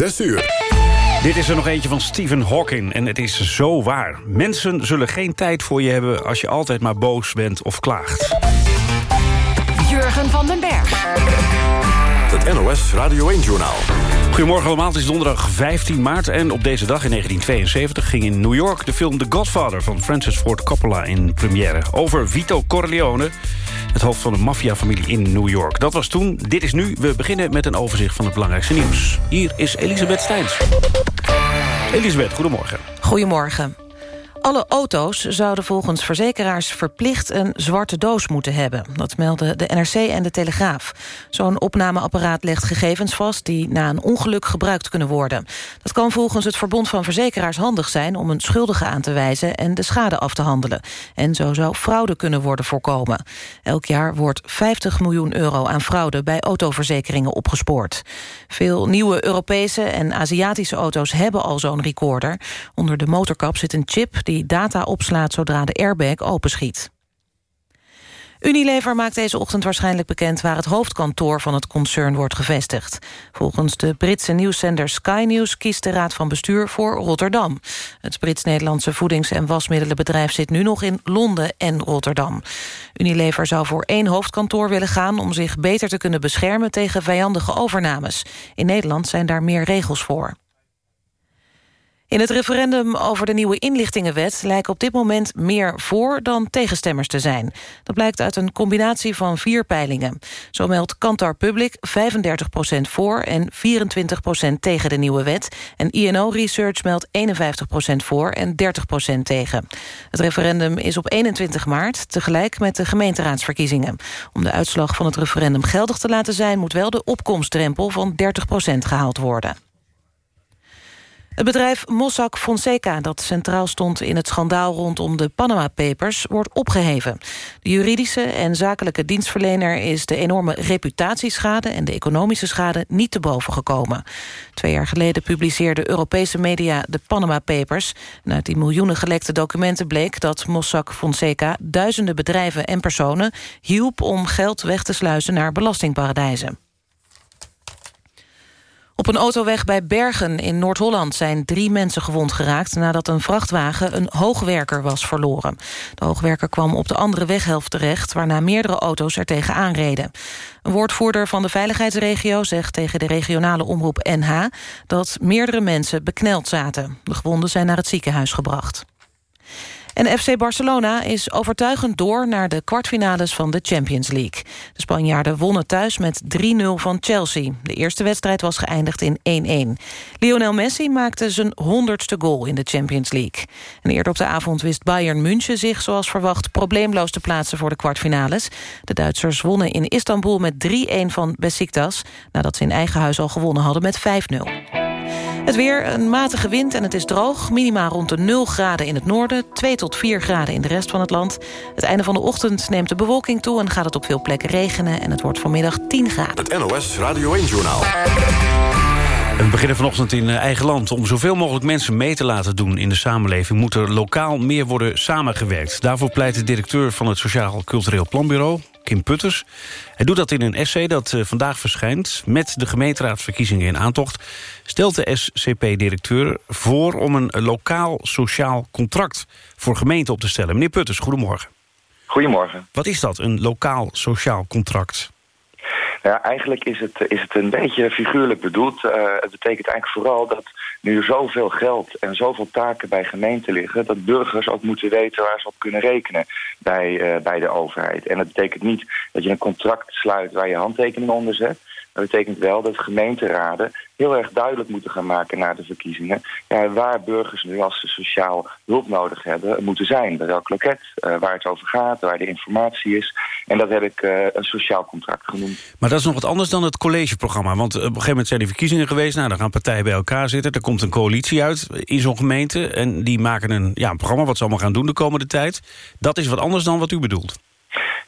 6 uur. Dit is er nog eentje van Stephen Hawking en het is zo waar. Mensen zullen geen tijd voor je hebben als je altijd maar boos bent of klaagt. Jurgen van den Berg. Het NOS Radio 1-journaal. Goedemorgen allemaal, het is donderdag 15 maart... en op deze dag in 1972 ging in New York de film The Godfather... van Francis Ford Coppola in première. Over Vito Corleone, het hoofd van de maffiafamilie in New York. Dat was toen, dit is nu. We beginnen met een overzicht van het belangrijkste nieuws. Hier is Elisabeth Steins. Elisabeth, goedemorgen. Goedemorgen. Alle auto's zouden volgens verzekeraars verplicht een zwarte doos moeten hebben. Dat melden de NRC en de Telegraaf. Zo'n opnameapparaat legt gegevens vast die na een ongeluk gebruikt kunnen worden. Dat kan volgens het Verbond van Verzekeraars handig zijn om een schuldige aan te wijzen en de schade af te handelen. En zo zou fraude kunnen worden voorkomen. Elk jaar wordt 50 miljoen euro aan fraude bij autoverzekeringen opgespoord. Veel nieuwe Europese en Aziatische auto's hebben al zo'n recorder. Onder de motorkap zit een chip die data opslaat zodra de airbag openschiet. Unilever maakt deze ochtend waarschijnlijk bekend... waar het hoofdkantoor van het concern wordt gevestigd. Volgens de Britse nieuwszender Sky News kiest de Raad van Bestuur voor Rotterdam. Het Brits-Nederlandse voedings- en wasmiddelenbedrijf... zit nu nog in Londen en Rotterdam. Unilever zou voor één hoofdkantoor willen gaan... om zich beter te kunnen beschermen tegen vijandige overnames. In Nederland zijn daar meer regels voor. In het referendum over de nieuwe inlichtingenwet... lijken op dit moment meer voor dan tegenstemmers te zijn. Dat blijkt uit een combinatie van vier peilingen. Zo meldt Kantar Public 35% voor en 24% tegen de nieuwe wet. En INO Research meldt 51% voor en 30% tegen. Het referendum is op 21 maart, tegelijk met de gemeenteraadsverkiezingen. Om de uitslag van het referendum geldig te laten zijn... moet wel de opkomstdrempel van 30% gehaald worden. Het bedrijf Mossack Fonseca, dat centraal stond in het schandaal rondom de Panama Papers, wordt opgeheven. De juridische en zakelijke dienstverlener is de enorme reputatieschade en de economische schade niet te boven gekomen. Twee jaar geleden publiceerden Europese media de Panama Papers. En uit die miljoenen gelekte documenten bleek dat Mossack Fonseca duizenden bedrijven en personen hielp om geld weg te sluizen naar belastingparadijzen. Op een autoweg bij Bergen in Noord-Holland zijn drie mensen gewond geraakt... nadat een vrachtwagen een hoogwerker was verloren. De hoogwerker kwam op de andere weghelft terecht... waarna meerdere auto's er tegen aanreden. Een woordvoerder van de veiligheidsregio zegt tegen de regionale omroep NH... dat meerdere mensen bekneld zaten. De gewonden zijn naar het ziekenhuis gebracht. En FC Barcelona is overtuigend door naar de kwartfinales van de Champions League. De Spanjaarden wonnen thuis met 3-0 van Chelsea. De eerste wedstrijd was geëindigd in 1-1. Lionel Messi maakte zijn honderdste goal in de Champions League. En eerder op de avond wist Bayern München zich zoals verwacht... probleemloos te plaatsen voor de kwartfinales. De Duitsers wonnen in Istanbul met 3-1 van Besiktas... nadat ze in eigen huis al gewonnen hadden met 5-0. Het weer, een matige wind en het is droog. Minima rond de 0 graden in het noorden, 2 tot 4 graden in de rest van het land. Het einde van de ochtend neemt de bewolking toe... en gaat het op veel plekken regenen en het wordt vanmiddag 10 graden. Het NOS Radio 1-journaal. We beginnen vanochtend in eh, eigen land. Om zoveel mogelijk mensen mee te laten doen in de samenleving... moet er lokaal meer worden samengewerkt. Daarvoor pleit de directeur van het Sociaal Cultureel Planbureau... Kim Putters. Hij doet dat in een essay dat eh, vandaag verschijnt... met de gemeenteraadsverkiezingen in aantocht... stelt de SCP-directeur voor om een lokaal sociaal contract... voor gemeenten op te stellen. Meneer Putters, goedemorgen. Goedemorgen. Wat is dat, een lokaal sociaal contract? Ja, eigenlijk is het, is het een beetje figuurlijk bedoeld. Uh, het betekent eigenlijk vooral dat nu zoveel geld en zoveel taken bij gemeenten liggen... dat burgers ook moeten weten waar ze op kunnen rekenen bij, uh, bij de overheid. En dat betekent niet dat je een contract sluit waar je handtekening onder zet... Dat betekent wel dat gemeenteraden heel erg duidelijk moeten gaan maken na de verkiezingen... Ja, waar burgers nu als ze sociaal hulp nodig hebben moeten zijn. Bij welk loket, uh, waar het over gaat, waar de informatie is. En dat heb ik uh, een sociaal contract genoemd. Maar dat is nog wat anders dan het collegeprogramma. Want op een gegeven moment zijn die verkiezingen geweest. Nou, dan gaan partijen bij elkaar zitten. Er komt een coalitie uit in zo'n gemeente. En die maken een, ja, een programma wat ze allemaal gaan doen de komende tijd. Dat is wat anders dan wat u bedoelt.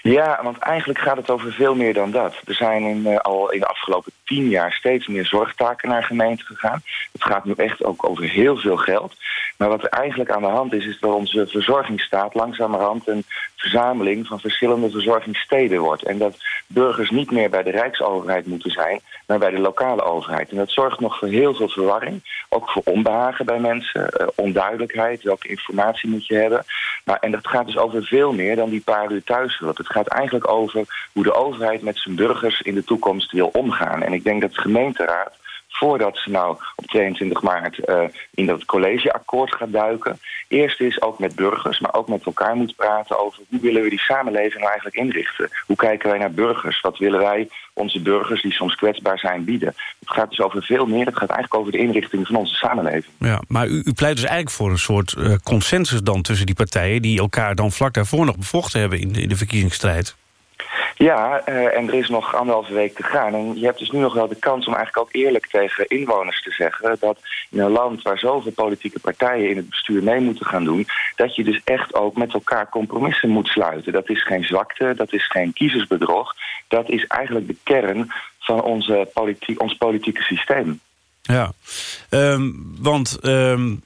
Ja, want eigenlijk gaat het over veel meer dan dat. Er zijn in, uh, al in de afgelopen tien jaar steeds meer zorgtaken naar gemeenten gegaan. Het gaat nu echt ook over heel veel geld. Maar wat er eigenlijk aan de hand is, is dat onze verzorgingsstaat langzamerhand een verzameling van verschillende verzorgingssteden wordt. En dat burgers niet meer bij de Rijksoverheid moeten zijn, maar bij de lokale overheid. En dat zorgt nog voor heel veel verwarring. Ook voor onbehagen bij mensen, uh, onduidelijkheid, welke informatie moet je hebben. Maar, en dat gaat dus over veel meer dan die paar uur thuis. Want het gaat eigenlijk over hoe de overheid met zijn burgers in de toekomst wil omgaan. En ik denk dat de gemeenteraad voordat ze nou op 22 maart uh, in dat collegeakkoord gaat duiken... eerst eens ook met burgers, maar ook met elkaar moet praten over... hoe willen we die samenleving nou eigenlijk inrichten? Hoe kijken wij naar burgers? Wat willen wij onze burgers die soms kwetsbaar zijn bieden? Het gaat dus over veel meer. Het gaat eigenlijk over de inrichting van onze samenleving. Ja, maar u, u pleit dus eigenlijk voor een soort uh, consensus dan tussen die partijen... die elkaar dan vlak daarvoor nog bevochten hebben in in de verkiezingsstrijd. Ja, uh, en er is nog anderhalve week te gaan. En je hebt dus nu nog wel de kans om eigenlijk ook eerlijk tegen inwoners te zeggen... dat in een land waar zoveel politieke partijen in het bestuur mee moeten gaan doen... dat je dus echt ook met elkaar compromissen moet sluiten. Dat is geen zwakte, dat is geen kiezersbedrog. Dat is eigenlijk de kern van onze politie ons politieke systeem. Ja, um, want um,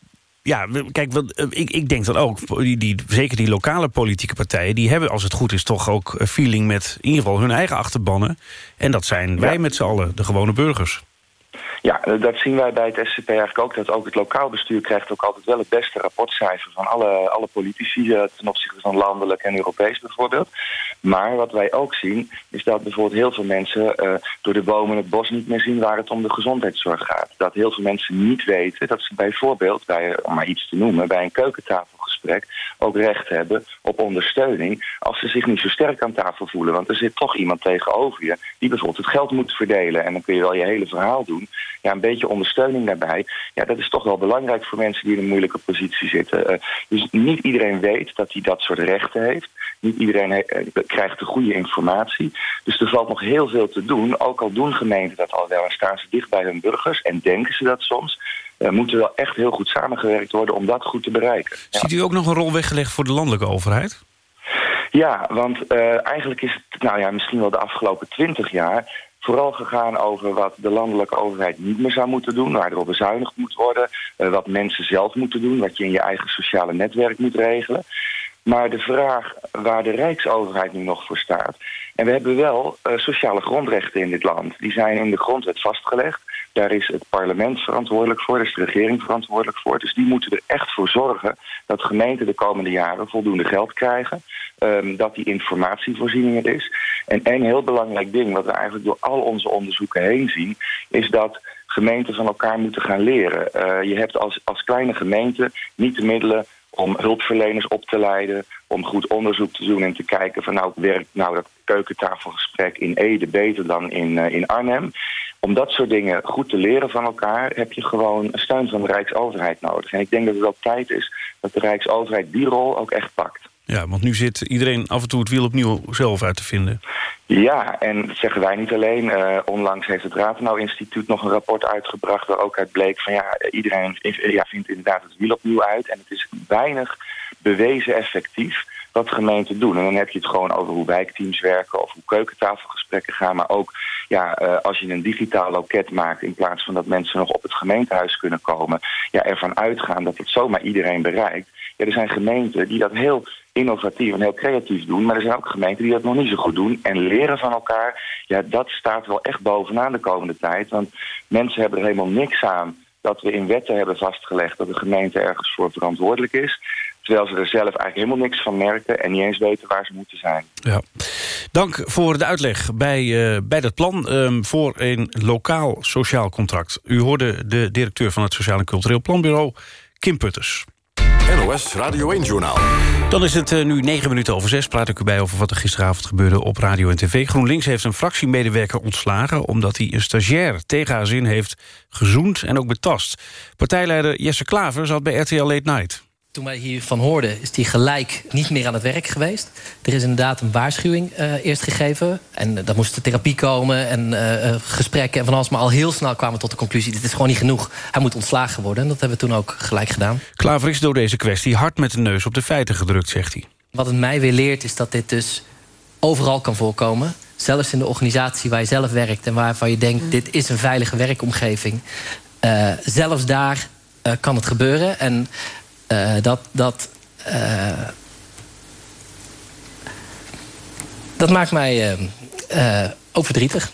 ja, kijk, eh, ik, ik denk dat ook, die, die, zeker die lokale politieke partijen... die hebben, als het goed is, toch ook feeling met in ieder geval hun eigen achterbannen. En dat zijn ja. wij met z'n allen, de gewone burgers. Ja, dat zien wij bij het SCP eigenlijk ook. Dat ook het lokaal bestuur krijgt ook altijd wel het beste rapportcijfer van alle, alle politici uh, ten opzichte van landelijk en Europees bijvoorbeeld. Maar wat wij ook zien is dat bijvoorbeeld heel veel mensen uh, door de bomen het bos niet meer zien waar het om de gezondheidszorg gaat. Dat heel veel mensen niet weten dat ze bijvoorbeeld, bij, om maar iets te noemen, bij een ook recht hebben op ondersteuning als ze zich niet zo sterk aan tafel voelen. Want er zit toch iemand tegenover je die bijvoorbeeld het geld moet verdelen. En dan kun je wel je hele verhaal doen ja, een beetje ondersteuning daarbij. Ja, dat is toch wel belangrijk voor mensen die in een moeilijke positie zitten. Uh, dus niet iedereen weet dat hij dat soort rechten heeft. Niet iedereen he uh, krijgt de goede informatie. Dus er valt nog heel veel te doen. Ook al doen gemeenten dat al wel en staan ze dicht bij hun burgers en denken ze dat soms. Uh, moet er wel echt heel goed samengewerkt worden om dat goed te bereiken. Ziet u ook nog een rol weggelegd voor de landelijke overheid? Ja, want uh, eigenlijk is het nou ja, misschien wel de afgelopen twintig jaar vooral gegaan over wat de landelijke overheid niet meer zou moeten doen, waar er op bezuinigd moet worden, uh, wat mensen zelf moeten doen, wat je in je eigen sociale netwerk moet regelen. Maar de vraag waar de Rijksoverheid nu nog voor staat. En we hebben wel uh, sociale grondrechten in dit land. Die zijn in de grondwet vastgelegd. Daar is het parlement verantwoordelijk voor, daar is de regering verantwoordelijk voor. Dus die moeten er echt voor zorgen dat gemeenten de komende jaren voldoende geld krijgen. Um, dat die informatievoorziening er is. En één heel belangrijk ding wat we eigenlijk door al onze onderzoeken heen zien... is dat gemeenten van elkaar moeten gaan leren. Uh, je hebt als, als kleine gemeente niet de middelen om hulpverleners op te leiden, om goed onderzoek te doen en te kijken van nou werkt nou dat keukentafelgesprek in Ede beter dan in, uh, in Arnhem. Om dat soort dingen goed te leren van elkaar heb je gewoon steun van de Rijksoverheid nodig. En ik denk dat het wel tijd is dat de Rijksoverheid die rol ook echt pakt. Ja, want nu zit iedereen af en toe het wiel opnieuw zelf uit te vinden. Ja, en dat zeggen wij niet alleen. Uh, onlangs heeft het Ratenau Instituut nog een rapport uitgebracht... waar ook uit bleek van ja, iedereen ja, vindt inderdaad het wiel opnieuw uit... en het is weinig bewezen effectief wat gemeenten doen. En dan heb je het gewoon over hoe wijkteams werken... of hoe keukentafelgesprekken gaan. Maar ook ja, uh, als je een digitaal loket maakt... in plaats van dat mensen nog op het gemeentehuis kunnen komen... Ja, ervan uitgaan dat het zomaar iedereen bereikt. Ja, er zijn gemeenten die dat heel innovatief en heel creatief doen. Maar er zijn ook gemeenten die dat nog niet zo goed doen. En leren van elkaar, ja, dat staat wel echt bovenaan de komende tijd. Want mensen hebben er helemaal niks aan dat we in wetten hebben vastgelegd... dat de gemeente ergens voor verantwoordelijk is. Terwijl ze er zelf eigenlijk helemaal niks van merken... en niet eens weten waar ze moeten zijn. Ja. Dank voor de uitleg bij, uh, bij dat plan um, voor een lokaal sociaal contract. U hoorde de directeur van het Sociaal en Cultureel Planbureau, Kim Putters. NOS Radio 1-journaal. Dan is het uh, nu negen minuten over zes. Praat ik u bij over wat er gisteravond gebeurde op radio en tv. GroenLinks heeft een fractiemedewerker ontslagen... omdat hij een stagiair tegen haar zin heeft gezoend en ook betast. Partijleider Jesse Klaver zat bij RTL Late Night. Toen wij hiervan hoorden, is hij gelijk niet meer aan het werk geweest. Er is inderdaad een waarschuwing uh, eerst gegeven. En uh, dat moest de therapie komen en uh, gesprekken en van alles. Maar al heel snel kwamen we tot de conclusie... dit is gewoon niet genoeg. Hij moet ontslagen worden. En dat hebben we toen ook gelijk gedaan. Klaver is door deze kwestie hard met de neus op de feiten gedrukt, zegt hij. Wat het mij weer leert is dat dit dus overal kan voorkomen. Zelfs in de organisatie waar je zelf werkt... en waarvan je denkt, dit is een veilige werkomgeving. zelfs daar kan het gebeuren. En eh, dat, dat, eh, dat maakt mij eh, ook verdrietig.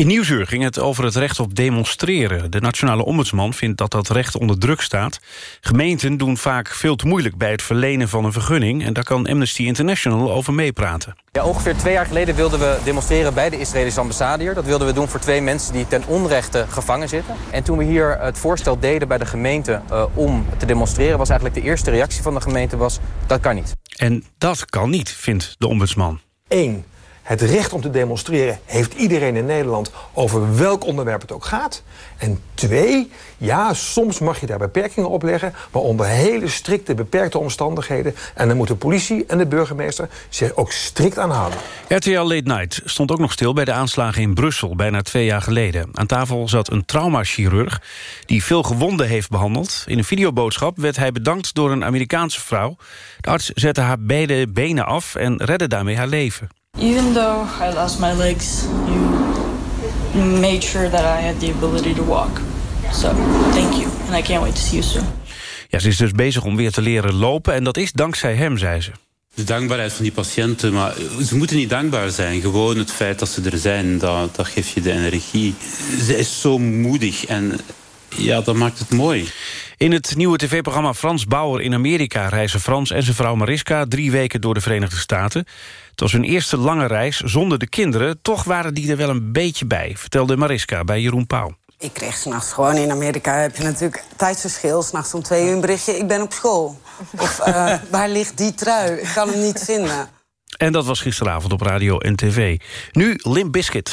In Nieuwsuur ging het over het recht op demonstreren. De nationale ombudsman vindt dat dat recht onder druk staat. Gemeenten doen vaak veel te moeilijk bij het verlenen van een vergunning... en daar kan Amnesty International over meepraten. Ja, ongeveer twee jaar geleden wilden we demonstreren bij de Israëlische ambassade hier. Dat wilden we doen voor twee mensen die ten onrechte gevangen zitten. En toen we hier het voorstel deden bij de gemeente uh, om te demonstreren... was eigenlijk de eerste reactie van de gemeente was, dat kan niet. En dat kan niet, vindt de ombudsman. Eén, het recht om te demonstreren heeft iedereen in Nederland... over welk onderwerp het ook gaat. En twee, ja, soms mag je daar beperkingen op leggen... maar onder hele strikte, beperkte omstandigheden. En dan moet de politie en de burgemeester zich ook strikt aan houden. RTL Late Night stond ook nog stil bij de aanslagen in Brussel... bijna twee jaar geleden. Aan tafel zat een traumachirurg die veel gewonden heeft behandeld. In een videoboodschap werd hij bedankt door een Amerikaanse vrouw. De arts zette haar beide benen af en redde daarmee haar leven. Even though I lost my legs, you made sure that I had the ability to walk. So, thank you. And I can't wait to see you soon. Ja, ze is dus bezig om weer te leren lopen en dat is dankzij hem, zei ze. De dankbaarheid van die patiënten, maar ze moeten niet dankbaar zijn. Gewoon het feit dat ze er zijn, dat, dat geeft je de energie. Ze is zo moedig en ja, dat maakt het mooi. In het nieuwe tv-programma Frans Bauer in Amerika... reizen Frans en zijn vrouw Mariska drie weken door de Verenigde Staten. Het was hun eerste lange reis zonder de kinderen. Toch waren die er wel een beetje bij, vertelde Mariska bij Jeroen Pauw. Ik kreeg s'nachts gewoon in Amerika heb je natuurlijk tijdsverschil. S'nachts om twee uur een berichtje, ik ben op school. Of uh, waar ligt die trui? Ik kan hem niet vinden. En dat was gisteravond op radio en tv. Nu Limp Biscuit.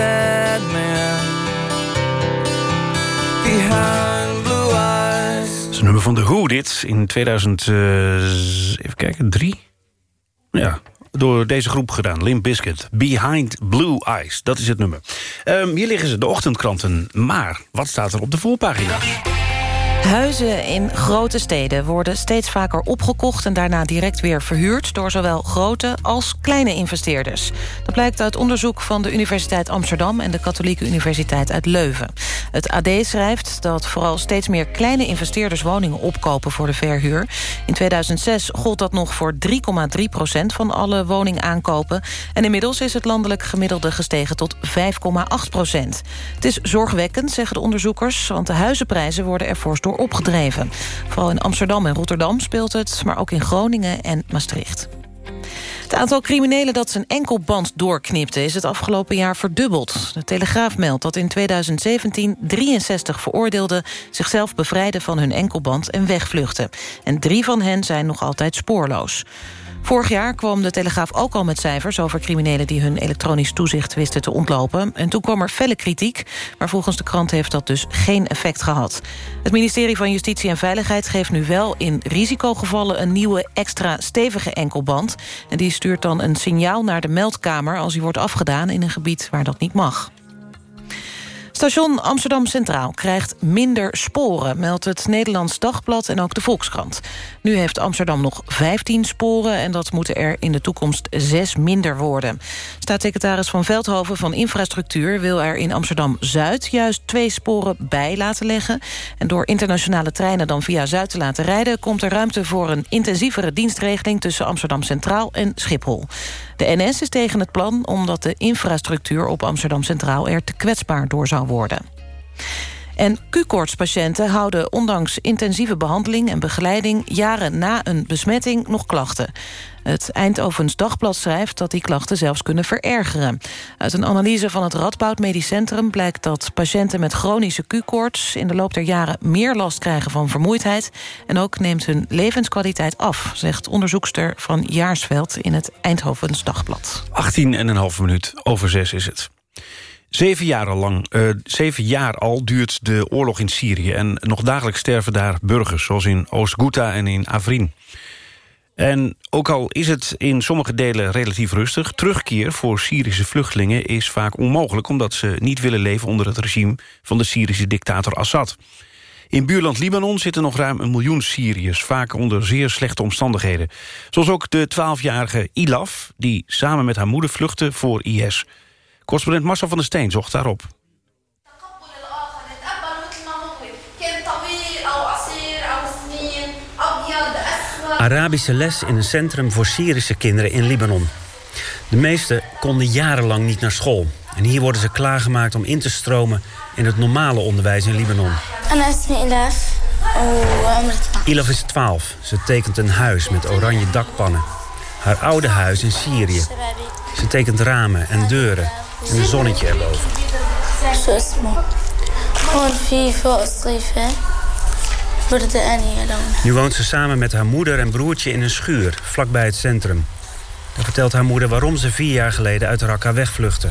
Sad man behind blue eyes. Dat is een nummer van The Who, dit. In 2000, eh, even kijken, drie? Ja, door deze groep gedaan. Limp Bizkit. Behind Blue Eyes, dat is het nummer. Ehm, hier liggen ze, de ochtendkranten. Maar, wat staat er op de voorpagina's? Huizen in grote steden worden steeds vaker opgekocht... en daarna direct weer verhuurd door zowel grote als kleine investeerders. Dat blijkt uit onderzoek van de Universiteit Amsterdam... en de Katholieke Universiteit uit Leuven. Het AD schrijft dat vooral steeds meer kleine investeerders... woningen opkopen voor de verhuur. In 2006 gold dat nog voor 3,3 procent van alle woningaankopen. En inmiddels is het landelijk gemiddelde gestegen tot 5,8 procent. Het is zorgwekkend, zeggen de onderzoekers... want de huizenprijzen worden er fors opgedreven. Vooral in Amsterdam en Rotterdam speelt het... maar ook in Groningen en Maastricht. Het aantal criminelen dat zijn enkelband doorknipte... is het afgelopen jaar verdubbeld. De Telegraaf meldt dat in 2017 63 veroordeelden... zichzelf bevrijden van hun enkelband en wegvluchten. En drie van hen zijn nog altijd spoorloos. Vorig jaar kwam de Telegraaf ook al met cijfers... over criminelen die hun elektronisch toezicht wisten te ontlopen. En toen kwam er felle kritiek, maar volgens de krant heeft dat dus geen effect gehad. Het ministerie van Justitie en Veiligheid geeft nu wel in risicogevallen... een nieuwe extra stevige enkelband. En die stuurt dan een signaal naar de meldkamer... als die wordt afgedaan in een gebied waar dat niet mag. Station Amsterdam Centraal krijgt minder sporen... meldt het Nederlands Dagblad en ook de Volkskrant. Nu heeft Amsterdam nog 15 sporen... en dat moeten er in de toekomst zes minder worden. Staatssecretaris Van Veldhoven van Infrastructuur... wil er in Amsterdam-Zuid juist twee sporen bij laten leggen. En door internationale treinen dan via Zuid te laten rijden... komt er ruimte voor een intensievere dienstregeling... tussen Amsterdam Centraal en Schiphol. De NS is tegen het plan omdat de infrastructuur op Amsterdam Centraal... er te kwetsbaar door zou En Q-koortspatiënten houden ondanks intensieve behandeling en begeleiding... jaren na een besmetting nog klachten. Het Eindhovens Dagblad schrijft dat die klachten zelfs kunnen verergeren. Uit een analyse van het Radboud Medisch Centrum blijkt dat patiënten met chronische Q-koorts in de loop der jaren meer last krijgen van vermoeidheid en ook neemt hun levenskwaliteit af, zegt onderzoekster van Jaarsveld in het Eindhovens Dagblad. 18 en een half minuut over zes is het. Zeven jaar, lang, uh, zeven jaar al duurt de oorlog in Syrië... en nog dagelijks sterven daar burgers, zoals in Oost-Ghouta en in Afrin. En ook al is het in sommige delen relatief rustig... terugkeer voor Syrische vluchtelingen is vaak onmogelijk... omdat ze niet willen leven onder het regime van de Syrische dictator Assad. In buurland Libanon zitten nog ruim een miljoen Syriërs... vaak onder zeer slechte omstandigheden. Zoals ook de 12-jarige Ilaf, die samen met haar moeder vluchtte voor IS... Correspondent Marcel van der Steen zocht daarop. Arabische les in een centrum voor Syrische kinderen in Libanon. De meesten konden jarenlang niet naar school. En hier worden ze klaargemaakt om in te stromen in het normale onderwijs in Libanon. Ilaf is 12. Ze tekent een huis met oranje dakpannen. Haar oude huis in Syrië. Ze tekent ramen en deuren en een zonnetje erboven. Nu woont ze samen met haar moeder en broertje in een schuur, vlakbij het centrum. Daar vertelt haar moeder waarom ze vier jaar geleden uit Raqqa wegvluchtte.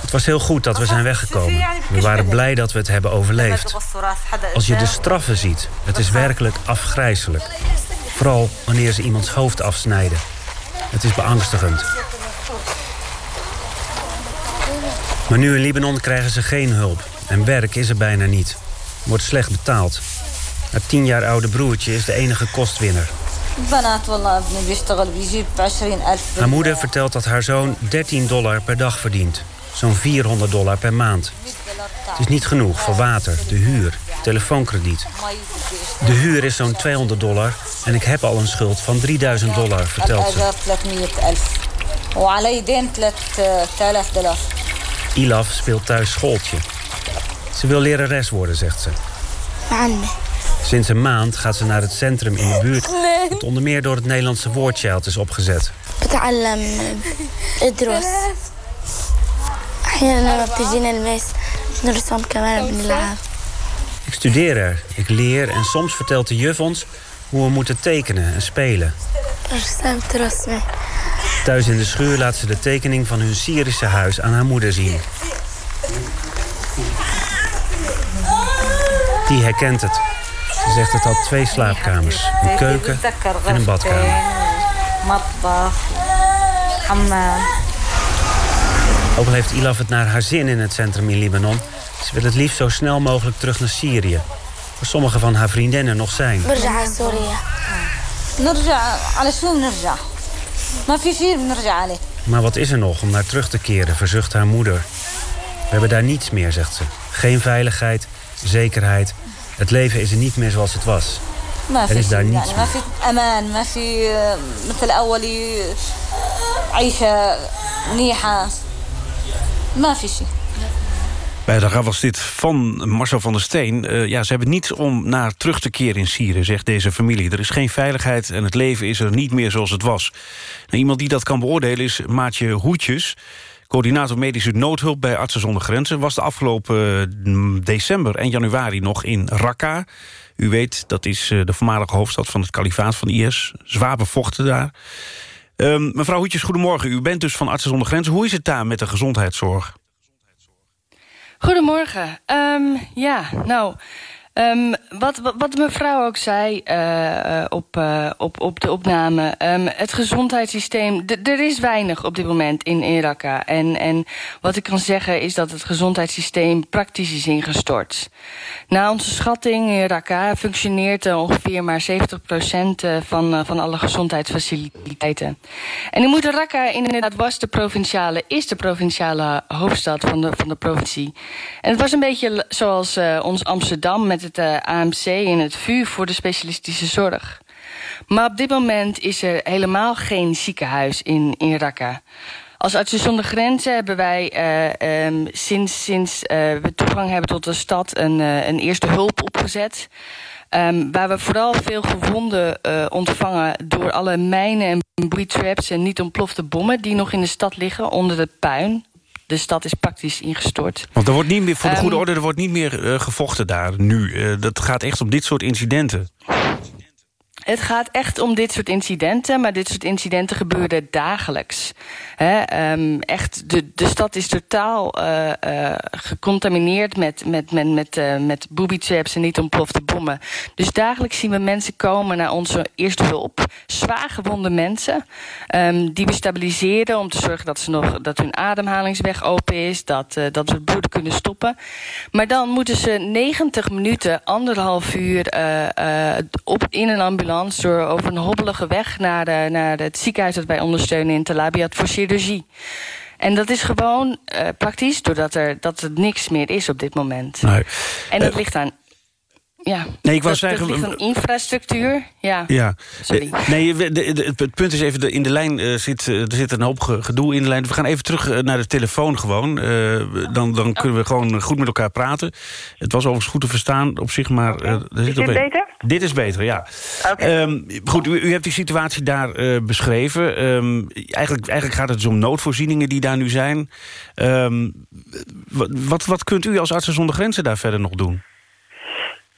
Het was heel goed dat we zijn weggekomen. We waren blij dat we het hebben overleefd. Als je de straffen ziet, het is werkelijk afgrijzelijk. Vooral wanneer ze iemands hoofd afsnijden. Het is beangstigend. Maar nu in Libanon krijgen ze geen hulp. En werk is er bijna niet. Wordt slecht betaald. Haar tien jaar oude broertje is de enige kostwinner. Haar moeder vertelt dat haar zoon 13 dollar per dag verdient. Zo'n 400 dollar per maand. Het is niet genoeg voor water, de huur, telefoonkrediet. De huur is zo'n 200 dollar en ik heb al een schuld van 3000 dollar, vertelt ze. Ilaf speelt thuis schooltje. Ze wil lerares worden, zegt ze. Sinds een maand gaat ze naar het centrum in de buurt... dat onder meer door het Nederlandse woordchild is opgezet. Ik studeer er, ik leer en soms vertelt de juf ons... hoe we moeten tekenen en spelen. رسمت رسمة Thuis in de schuur laat ze de tekening van hun Syrische huis aan haar moeder zien. Die herkent het. Ze zegt het had twee slaapkamers, een keuken en een badkamer. مطبخ حمام Ook al heeft Ilaf het naar haar zin in het centrum in Libanon... ze wil het liefst zo snel mogelijk terug naar Syrië. Waar sommige van haar vriendinnen nog zijn. برجع على سوريا نرجع على شو بنرجع ما في شيء بنرجع عليه Maar wat is er nog om naar terug te keren, verzucht haar moeder. We hebben daar niets meer, zegt ze. Geen veiligheid, zekerheid. Het leven is er niet meer zoals het was. ما Er في is daar شيء niets يعني ما meer. في امان ما في آه، مثل اولي عيشه منيحه ما في شيء Bijdrage was dit van Marcel van der Steen. Eh, ja, ze hebben niets om naar terug te keren in Syrië, zegt deze familie. Er is geen veiligheid en het leven is er niet meer zoals het was. Nou, iemand die dat kan beoordelen is Maatje Hoetjes... coördinator medische noodhulp bij Artsen zonder Grenzen... was de afgelopen eh, december en januari nog in Raqqa. U weet, dat is eh, de voormalige hoofdstad van het kalifaat van IS. Zwaar bevochten daar. Ehm, mevrouw Hoetjes, goedemorgen. U bent dus van Artsen zonder Grenzen. Hoe is het daar met de gezondheidszorg? Goedemorgen. Ehm, ja, nou, ehm, wat, wat- mevrouw ook zei eh, op, eh, op, op de opname... ehm, het gezondheidssysteem, er is weinig op dit moment in Irak. En, en wat ik kan zeggen is dat het gezondheidssysteem praktisch is ingestort. Na onze schatting in Raqqa functioneert er ongeveer maar 70% eh, van, van alle gezondheidsfaciliteiten. En u moet Raqqa inderdaad was de provinciale, is de provinciale hoofdstad van de, van de provincie. En het was een beetje zoals ons Amsterdam met het eh, AMC en het VU voor de specialistische zorg. Maar op dit moment is er helemaal geen ziekenhuis in, in Raqqa. Als Artsen zonder Grenzen hebben wij eh, ehm, sinds, sinds eh, we toegang hebben tot de stad een, eh, een eerste hulp opgezet. Ehm, waar we vooral veel gewonden ontvangen door alle mijnen en booby en niet ontplofte bommen die nog in de stad liggen onder het puin. De stad is praktisch ingestort. Want er wordt niet meer, voor de goede Ehm, orde, er wordt niet meer eh, gevochten daar nu. Eh, dat gaat echt om dit soort incidenten. Het gaat echt om dit soort incidenten, maar dit soort incidenten gebeuren dagelijks. Ehm, echt, de, de stad is totaal eh, eh, gecontamineerd met, met, met, met, eh, met booby traps en niet ontplofte bommen. Dus dagelijks zien we mensen komen naar onze eerste hulp. Zwaar gewonde mensen, ehm, die we stabiliseren om te zorgen dat, ze nog, dat hun ademhalingsweg open is, dat, dat we het bloeden kunnen stoppen. Maar dan moeten ze 90 minuten, anderhalf uur op, in een ambulance door over een hobbelige weg naar, de, naar het ziekenhuis dat wij ondersteunen in Tel Abyad voor chirurgie. En dat is gewoon eh, praktisch, doordat er, dat er niks meer is op dit moment. Nee. En dat Eh, ligt aan. Ja, Nee, ik wou dat, zeggen- dat ligt aan infrastructuur. Ja. Ja, Sorry. Eh, nee, we- de- de- het punt is even, de, in de lijn eh, zit, eh, er zit een hoop ge- gedoe in de lijn. We gaan even terug naar de telefoon gewoon. Eh, dan, dan kunnen we gewoon goed met elkaar praten. Het was overigens goed te verstaan op zich, maar... er zit Is dit een- beter? Dit is beter, ja. Ehm, goed, u, u hebt die situatie daar eh, beschreven. Ehm, eigenlijk, eigenlijk gaat het dus om noodvoorzieningen die daar nu zijn. Ehm, wat, wat, wat kunt u als Artsen zonder Grenzen daar verder nog doen?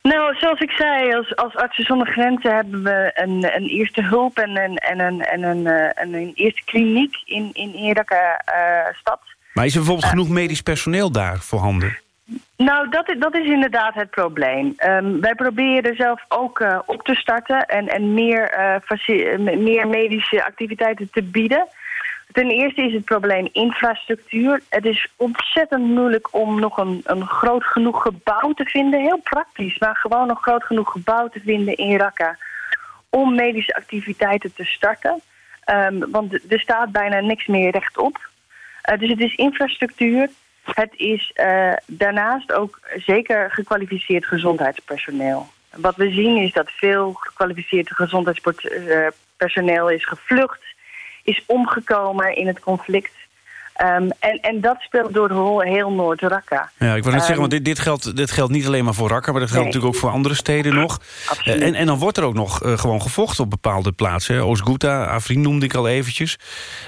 Nou, zoals ik zei, als, als Artsen zonder Grenzen hebben we een, een eerste hulp en een, en een, en een, eh, en een eerste kliniek in, in Iraka eh, stad. Maar is er bijvoorbeeld genoeg medisch personeel daar voorhanden? Nou, dat, is- dat is inderdaad het probleem. Ehm, wij proberen zelf ook eh, op te starten en, en meer, meer medische activiteiten te bieden. Ten eerste is het probleem infrastructuur. Het is ontzettend moeilijk om nog een, een groot genoeg gebouw te vinden. Heel praktisch, maar gewoon een groot genoeg gebouw te vinden in Raqqa... om medische activiteiten te starten. Ehm, want er staat bijna niks meer rechtop. Eh, dus het is infrastructuur. Het is eh, daarnaast ook zeker gekwalificeerd gezondheidspersoneel. Wat we zien is dat veel gekwalificeerd gezondheidspersoneel is gevlucht, is omgekomen in het conflict. Ehm, en, en dat speelt door de heel, Noord-Raqqa. Ja, ik wil net Ehm, zeggen, want dit, dit, geldt, dit geldt niet alleen maar voor Raqqa... maar dat geldt Nee. natuurlijk ook voor andere steden nog. Absoluut. Eh, en, en dan wordt er ook nog eh, gewoon gevochten op bepaalde plaatsen. hè. Oost-Ghouta, Afrin noemde ik al eventjes.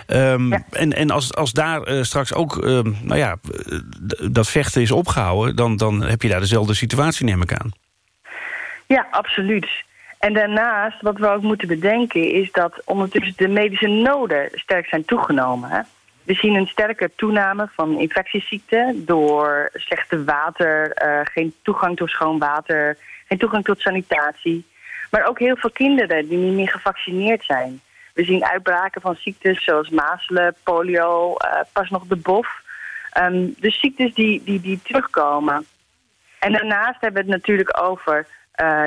Ehm, En, en als, als daar eh, straks ook ehm, nou ja, dat vechten is opgehouden... Dan, dan heb je daar dezelfde situatie, neem ik aan. Ja, absoluut. En daarnaast, wat we ook moeten bedenken... is dat ondertussen de medische noden sterk zijn toegenomen. Hè? We zien een sterke toename van infectieziekten... door slechte water, uh, geen toegang tot schoon water... geen toegang tot sanitatie. Maar ook heel veel kinderen die niet meer gevaccineerd zijn. We zien uitbraken van ziektes zoals mazelen, polio, uh, pas nog de bof. Um, dus ziektes die, die, die terugkomen. En daarnaast hebben we het natuurlijk over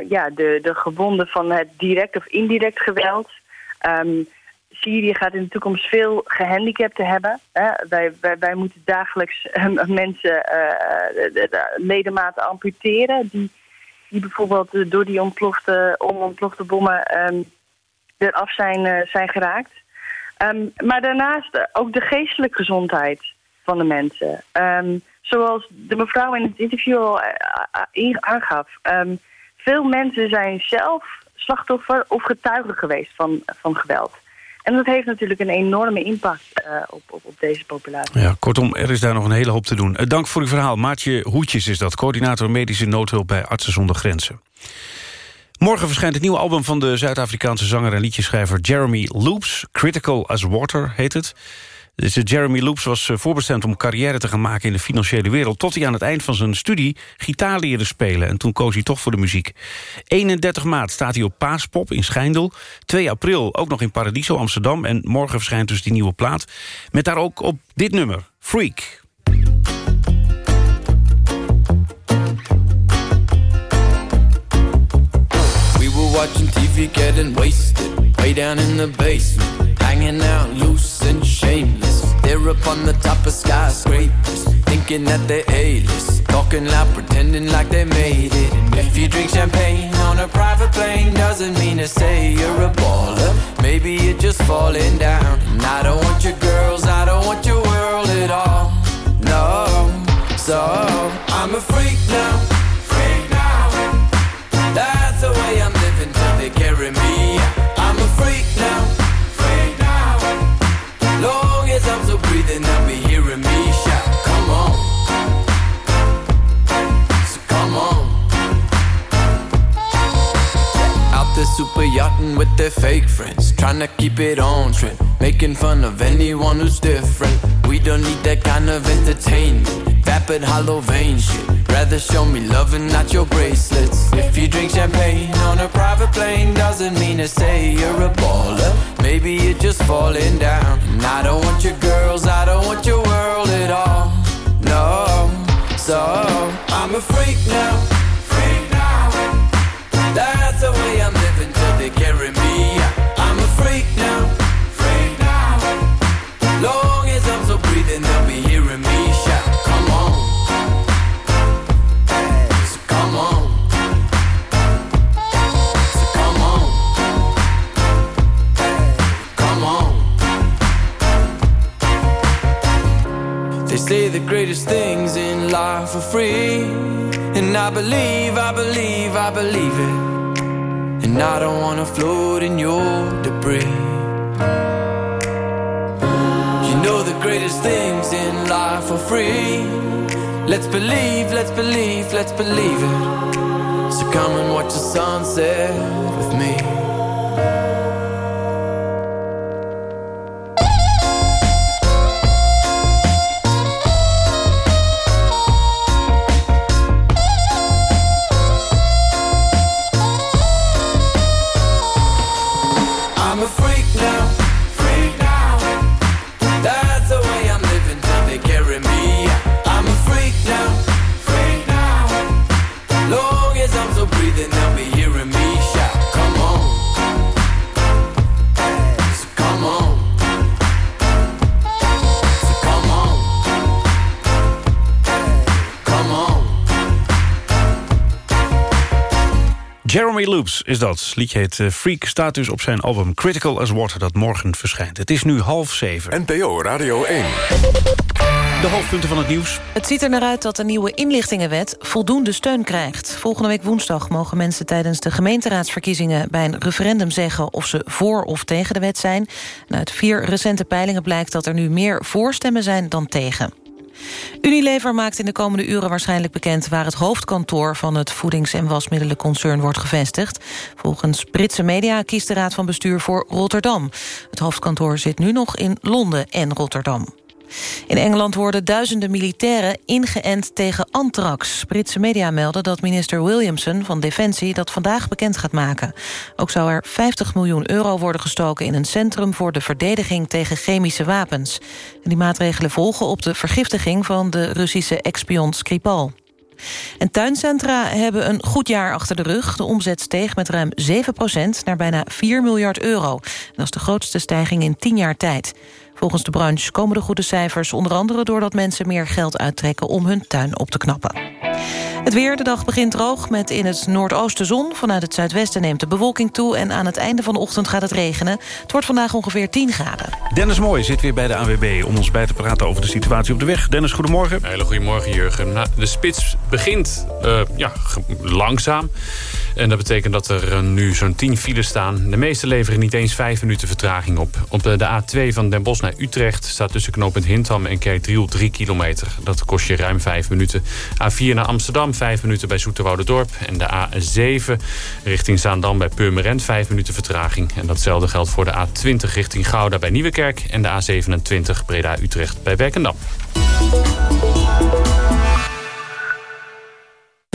ja, de, de gewonden van het direct of indirect geweld. Um, Syrië gaat in de toekomst veel gehandicapten hebben. Hè? Wij, wij, wij moeten dagelijks uh, mensen de ledematen amputeren... die, die bijvoorbeeld door die ontplofte, onontplofte bommen um, eraf zijn, zijn geraakt. Maar daarnaast ook de geestelijke gezondheid van de mensen. Zoals de mevrouw in het interview al aangaf... veel mensen zijn zelf slachtoffer of getuige geweest van, van geweld. En dat heeft natuurlijk een enorme impact uh, op, op, op, deze populatie. Ja, kortom, er is daar nog een hele hoop te doen. Uh, dank voor uw verhaal. Maatje Hoetjes is dat, coördinator medische noodhulp bij Artsen zonder Grenzen. Morgen verschijnt het nieuwe album van de Zuid-Afrikaanse zanger en liedjeschrijver Jeremy Loops. Critical as Water heet het. Deze Jeremy Loops was eh, voorbestemd om carrière te gaan maken in de financiële wereld... tot hij aan het eind van zijn studie gitaar leerde spelen. En toen koos hij toch voor de muziek. 31 maart staat hij op Paaspop in Schijndel. 2 april ook nog in Paradiso Amsterdam. En morgen verschijnt dus die nieuwe plaat. Met daar ook op dit nummer, Freak. Watching TV getting wasted. Way down in the basement Hanging out loose and shameless. They're up on the top of skyscrapers Thinking that they're A-list. Talking loud, pretending like they made it. And if you drink champagne on a private plane Doesn't mean to say you're a baller. Maybe you're just falling down. And I don't want your girls, I don't want your world at all. No, so I'm a freak now they carry me I'm a freak now Long as I'm still breathing, they'll be hearing me shout. Come on. So come on. Out there super yachting with their fake friends. Trying to keep it on trend. Making fun of anyone who's different. We don't need that kind of entertainment. Vapid, hollow vein shit. Rather show me love and not your bracelets. If you drink champagne on a private plane, doesn't mean to say you're a baller. Maybe you're just falling down. And I don't want your girls, I don't want your world at all. No, so I'm a freak now. Freak now. That's the way I'm living till they carry me. I'm a freak now. Freak now. Long as I'm still breathing, they'll be hearing me the greatest things in life are free. And I believe, I believe, I believe it. And I don't wanna float in your debris. You know the greatest things in life are free. Let's believe, let's believe, let's believe it. So come and watch the sunset with me. Now, Jeremy Loops is dat. Liedje heet eh, Freak, staat dus op zijn album Critical as Water... dat morgen verschijnt. Het is nu half zeven. NPO Radio 1. De hoofdpunten van het nieuws. Het ziet er naar uit dat de nieuwe inlichtingenwet voldoende steun krijgt. Volgende week woensdag mogen mensen tijdens de gemeenteraadsverkiezingen... bij een referendum zeggen of ze voor of tegen de wet zijn. En uit vier recente peilingen blijkt dat er nu meer voorstemmen zijn dan tegen. Unilever maakt in de komende uren waarschijnlijk bekend... waar het hoofdkantoor van het voedings- en wasmiddelenconcern wordt gevestigd. Volgens Britse media kiest de Raad van Bestuur voor Rotterdam. Het hoofdkantoor zit nu nog in Londen en Rotterdam. In Engeland worden duizenden militairen ingeënt tegen anthrax. Britse media melden dat minister Williamson van Defensie dat vandaag bekend gaat maken. Ook zou er 50 miljoen euro worden gestoken in een centrum voor de verdediging tegen chemische wapens. En die maatregelen volgen op de vergiftiging van de Russische ex-spion Skripal. En tuincentra hebben een goed jaar achter de rug. De omzet steeg met ruim 7% naar bijna 4 miljard euro. Dat is de grootste stijging in 10 jaar tijd. Volgens de branche komen de goede cijfers onder andere doordat mensen meer geld uittrekken om hun tuin op te knappen. Het weer, de dag begint droog met in het noordoosten zon. Vanuit het zuidwesten neemt de bewolking toe... en aan het einde van de ochtend gaat het regenen. Het wordt vandaag ongeveer 10 graden. Dennis Mooi zit weer bij de AWB om ons bij te praten over de situatie op de weg. Dennis, goedemorgen. Hele goedemorgen, Jurgen. Nou, de spits begint uh, ja, langzaam. En dat betekent dat er nu zo'n 10 files staan. De meeste leveren niet eens 5 minuten vertraging op. Op de A2 van Den Bosch naar Utrecht staat tussen knooppunt Hintham en Kerkdriel 3 kilometer. Dat kost je ruim 5 minuten. A4 naar Amsterdam 5 minuten bij Dorp. En de A7 richting Zaandam bij Purmerend 5 minuten vertraging. En datzelfde geldt voor de A20 richting Gouda bij Nieuwekerk. En de A27 Breda-Utrecht bij Werkendam.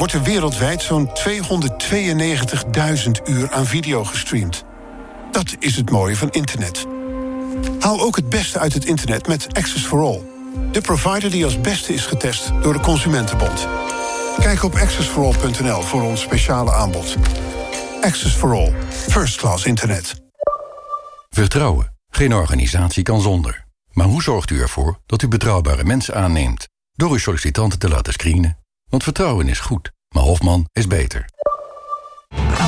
wordt er wereldwijd zo'n 292.000 uur aan video gestreamd. Dat is het mooie van internet. Haal ook het beste uit het internet met Access for All. De provider die als beste is getest door de Consumentenbond. Kijk op accessforall.nl voor ons speciale aanbod. Access for All. First class internet. Vertrouwen. Geen organisatie kan zonder. Maar hoe zorgt u ervoor dat u betrouwbare mensen aanneemt? Door uw sollicitanten te laten screenen want vertrouwen is goed, maar Hofman is beter.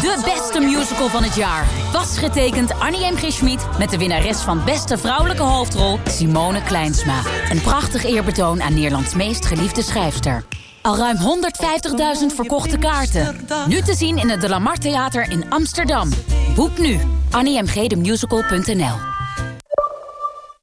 De beste musical van het jaar. Was getekend Annie M. G. Schmid met de winnares van beste vrouwelijke hoofdrol Simone Kleinsma. Een prachtig eerbetoon aan Nederlands meest geliefde schrijfster. Al ruim 150.000 verkochte kaarten. Nu te zien in het De Lamar Theater in Amsterdam. Boek nu. AnnieMGDemusical.nl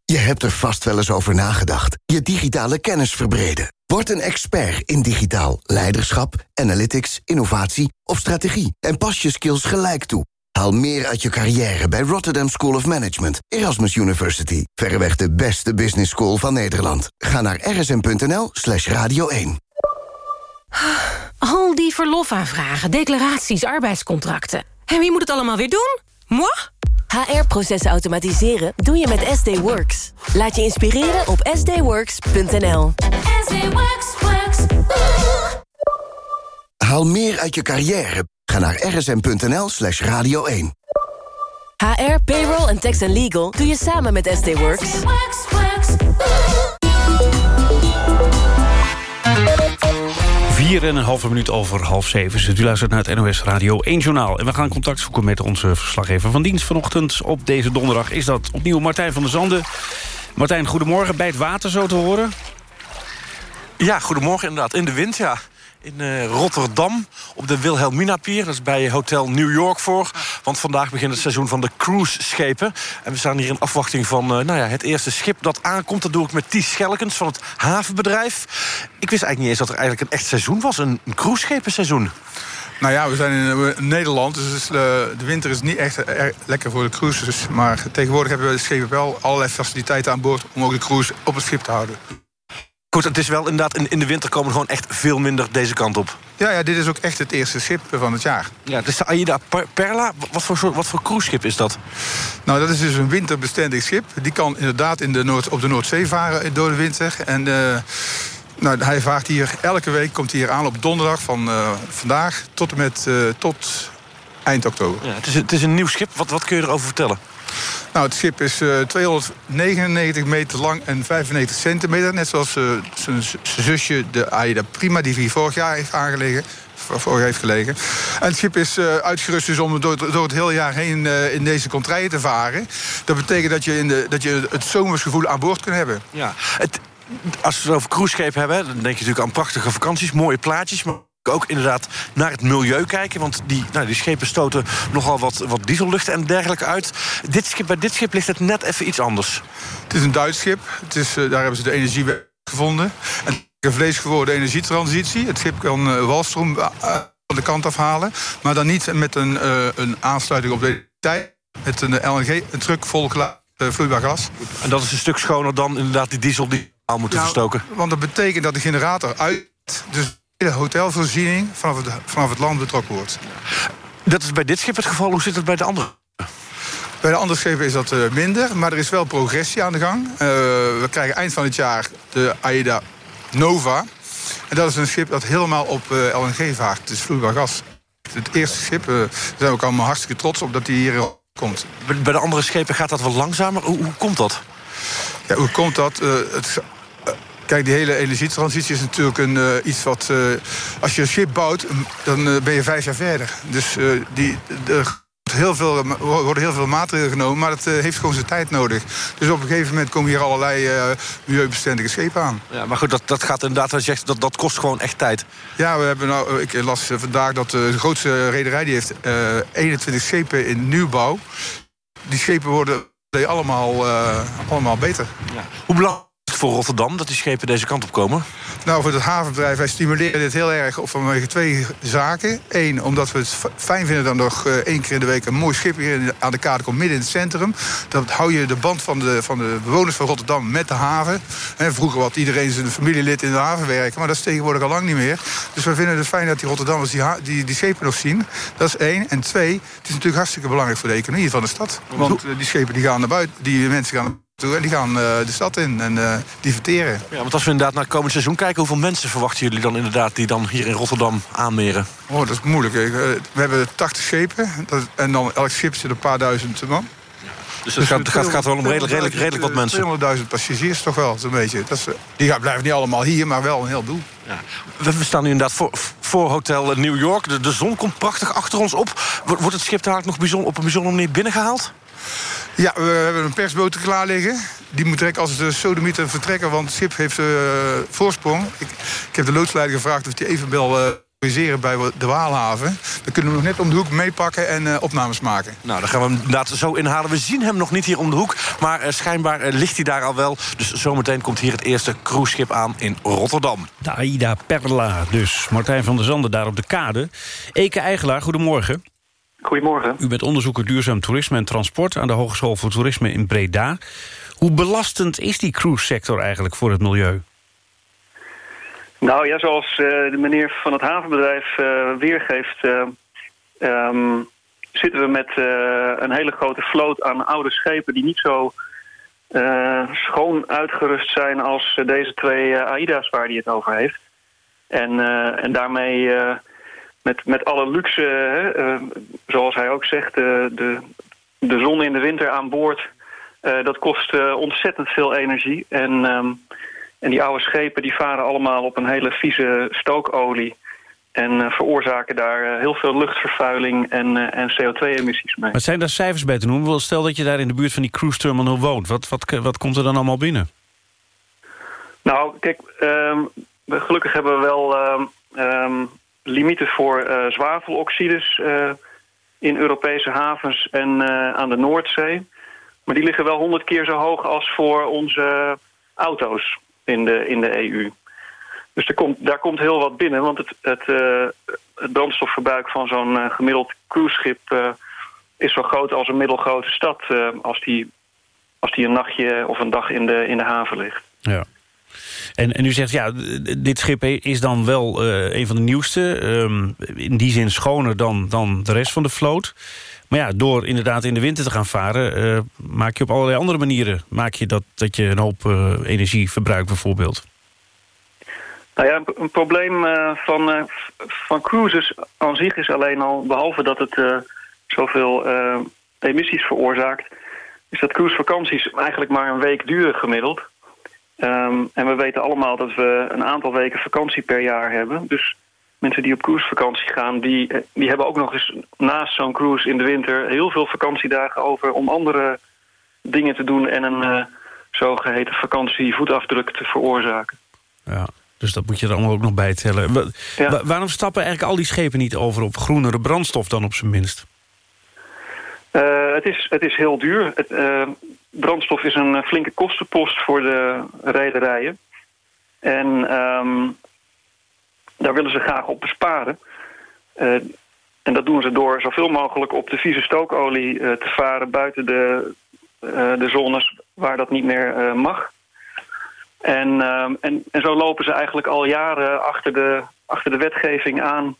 Je hebt er vast wel eens over nagedacht. Je digitale kennis verbreden. Word een expert in digitaal leiderschap, analytics, innovatie of strategie. En pas je skills gelijk toe. Haal meer uit je carrière bij Rotterdam School of Management, Erasmus University. Verreweg de beste business school van Nederland. Ga naar rsm.nl slash radio 1. Al die verlofaanvragen, declaraties, arbeidscontracten. En wie moet het allemaal weer doen? Moi? HR-processen automatiseren doe je met SD Works. Laat je inspireren op sdworks.nl. Haal meer uit je carrière. Ga naar rsm.nl slash radio 1. HR, payroll en tax and legal doe je samen met SD Works. Vier en een halve minuut over half zeven. Zit u luistert naar het NOS Radio 1 Journaal. En we gaan contact zoeken met onze verslaggever van dienst vanochtend. Op deze donderdag is dat opnieuw Martijn van der Zanden. Martijn, goedemorgen. Bij het water zo te horen? Ja, goedemorgen inderdaad. In de wind, ja in uh, Rotterdam op de Wilhelmina-pier. Dat is bij Hotel New York voor. Want vandaag begint het seizoen van de cruise-schepen. En we staan hier in afwachting van uh, nou ja, het eerste schip dat aankomt. Dat doe ik met Ties Schelkens van het havenbedrijf. Ik wist eigenlijk niet eens dat er eigenlijk een echt seizoen was. Een, een cruise-schepenseizoen. Nou ja, we zijn in Nederland, dus de winter is niet echt lekker voor de cruises. Maar tegenwoordig hebben we de schepen wel allerlei faciliteiten aan boord... om ook de cruise op het schip te houden. Goed, het is wel inderdaad, in, in de winter komen gewoon echt veel minder deze kant op. Ja, ja, dit is ook echt het eerste schip van het jaar. Ja, het is de Aida Perla. Wat voor, soort, wat voor cruiseschip is dat? Nou, dat is dus een winterbestendig schip. Die kan inderdaad in de Noord, op de Noordzee varen door de winter. En uh, nou, hij vaart hier, elke week komt hij hier aan op donderdag van uh, vandaag tot en met uh, tot eind oktober. Ja, het, is, het is een nieuw schip. Wat, wat kun je erover vertellen? Nou, het schip is uh, 299 meter lang en 95 centimeter. Net zoals uh, zijn zusje, de Aida Prima, die hier vorig jaar heeft aangelegen. voor heeft gelegen. En het schip is uh, uitgerust dus om door, door, het hele jaar heen in deze contraien te varen. Dat betekent dat je, in de, dat je het zomersgevoel aan boord kunt hebben. Ja, het, als we het over cruiseschepen hebben, dan denk je natuurlijk aan prachtige vakanties, mooie plaatjes. Maar ook inderdaad naar het milieu kijken. Want die, nou, die schepen stoten nogal wat, wat diesellucht en dergelijke uit. Dit schip, bij dit schip ligt het net even iets anders. Het is een Duits schip. Het is, uh, daar hebben ze de energie gevonden. En een vlees geworden energietransitie. Het schip kan uh, walstroom uh, van de kant afhalen. Maar dan niet met een, uh, een aansluiting op de tijd. Met een LNG, een truck vol vloeibaar gas. En dat is een stuk schoner dan inderdaad die diesel die al moeten nou, verstoken? Want dat betekent dat de generator uit... Dus de hotelvoorziening vanaf het, vanaf het land betrokken wordt. Dat is bij dit schip het geval. Hoe zit het bij de andere? Bij de andere schepen is dat uh, minder, maar er is wel progressie aan de gang. Uh, we krijgen eind van het jaar de AIDA Nova. En dat is een schip dat helemaal op uh, LNG vaart, dus vloeibaar gas. Het eerste schip, daar zijn we ook allemaal hartstikke trots op dat die hier komt. Bij de andere schepen gaat dat wel langzamer. Hoe, hoe komt dat? Ja, hoe komt dat? het Kijk, die hele energietransitie is natuurlijk een, uh, iets wat... Uh, als je een schip bouwt, dan uh, ben je vijf jaar verder. Dus die, er heel veel, worden heel veel maatregelen genomen, maar het heeft gewoon zijn tijd nodig. Dus op een gegeven moment komen hier allerlei milieubestendige schepen aan. Ja, maar goed, dat, dat gaat inderdaad, als je zegt, dat, dat kost gewoon echt tijd. Ja, we hebben nou, ik las vandaag dat de grootste rederij die heeft 21 schepen in nieuwbouw. Die schepen worden allemaal, allemaal beter. Ja. Hoe belangrijk voor Rotterdam dat die schepen deze kant op komen? Nou, voor het havenbedrijf, wij stimuleren dit heel erg vanwege twee zaken. Eén, omdat we het fijn vinden dat nog uh, één keer in de week een mooi schip hier aan de kaart komt midden in het centrum. Dat hou je de band van de, van de bewoners van Rotterdam met de haven. En vroeger had iedereen zijn familielid in de haven werken, maar dat is tegenwoordig al lang niet meer. Dus we vinden het fijn dat die Rotterdammers die, die, die schepen nog zien. Dat is één. En twee, het is natuurlijk hartstikke belangrijk voor de economie van de stad. Want uh, die schepen die gaan naar buiten, die mensen gaan die gaan uh, de stad in en uh, die verteren. Ja, want als we inderdaad naar het komend seizoen kijken... hoeveel mensen verwachten jullie dan inderdaad die dan hier in Rotterdam aanmeren? Oh, dat is moeilijk. We hebben 80 schepen dat, en dan elk schip zit een paar duizend man. Dus het gaat, gaat, gaat wel om redelijk, redelijk, redelijk wat mensen. 200.000 passagiers toch wel, zo'n beetje. Dat is, die blijven niet allemaal hier, maar wel een heel doel. Ja. We staan nu inderdaad voor, voor Hotel New York. De, de zon komt prachtig achter ons op. Wordt het schip daar nog bijzonder, op een bijzondere manier binnengehaald? Ja, we hebben een persboot klaar liggen. Die moet direct als de sodemieter vertrekken, want het schip heeft uh, voorsprong. Ik, ik, heb de loodsleider gevraagd of hij even wil uh, bij de Waalhaven. Dan kunnen we nog net om de hoek meepakken en uh, opnames maken. Nou, dan gaan we hem inderdaad zo inhalen. We zien hem nog niet hier om de hoek, maar schijnbaar ligt hij daar al wel. Dus zometeen komt hier het eerste cruiseschip aan in Rotterdam. De Aida Perla dus. Martijn van der Zanden daar op de kade. Eke Eigelaar, goedemorgen. Goedemorgen. U bent onderzoeker duurzaam toerisme en transport... aan de Hogeschool voor Toerisme in Breda. Hoe belastend is die cruise-sector eigenlijk voor het milieu? Nou ja, zoals uh, de meneer van het havenbedrijf uh, weergeeft... Uh, um, zitten we met een hele grote vloot aan oude schepen... die niet zo schoon uitgerust zijn als deze twee AIDA's waar hij het over heeft. En, en daarmee met, met alle luxe, hè, uh, zoals hij ook zegt, de, de, de zon in de winter aan boord. Uh, dat kost uh, ontzettend veel energie. En, um, en die oude schepen die varen allemaal op een hele vieze stookolie. En veroorzaken daar heel veel luchtvervuiling en, en CO2-emissies mee. Maar zijn daar cijfers bij te noemen? Stel dat je daar in de buurt van die cruise terminal woont. Wat, wat, wat komt er dan allemaal binnen? Nou, kijk, um, gelukkig hebben we wel um, limieten voor uh, zwaveloxides uh, in Europese havens en uh, aan de Noordzee. Maar die liggen wel honderd keer zo hoog als voor onze auto's in de, in de EU. Dus er komt, daar komt heel wat binnen, want het, het, het brandstofverbruik van zo'n gemiddeld cruiseschip is zo groot als een middelgrote stad als, die, als die een nachtje of een dag in de, in de haven ligt. Ja. En, en u zegt, ja, dit schip is dan wel uh, een van de nieuwste. Um, in die zin schoner dan, dan de rest van de vloot. Maar ja, door inderdaad in de winter te gaan varen... Uh, maak je op allerlei andere manieren maak je dat, dat je een hoop uh, energie verbruikt bijvoorbeeld. Nou ja, een, probleem van, van cruises aan zich is alleen al... behalve dat het zoveel emissies veroorzaakt... is dat cruisevakanties eigenlijk maar een week duren gemiddeld. Um, en we weten allemaal dat we een aantal weken vakantie per jaar hebben. Dus mensen die op cruisevakantie gaan... Die, eh, die hebben ook nog eens naast zo'n cruise in de winter... heel veel vakantiedagen over om andere dingen te doen... en een uh, zogeheten vakantievoetafdruk te veroorzaken. Ja, dus dat moet je er allemaal ook nog bij tellen. waarom stappen eigenlijk al die schepen niet over op groenere brandstof dan op zijn minst? Uh, het, is, het is heel duur. Het, uh, brandstof is een flinke kostenpost voor de rederijen. En um, daar willen ze graag op besparen. Uh, en dat doen ze door zoveel mogelijk op de vieze stookolie te varen... buiten de, de zones waar dat niet meer mag. En, ehm, en, en zo lopen ze eigenlijk al jaren achter de, achter de wetgeving aan...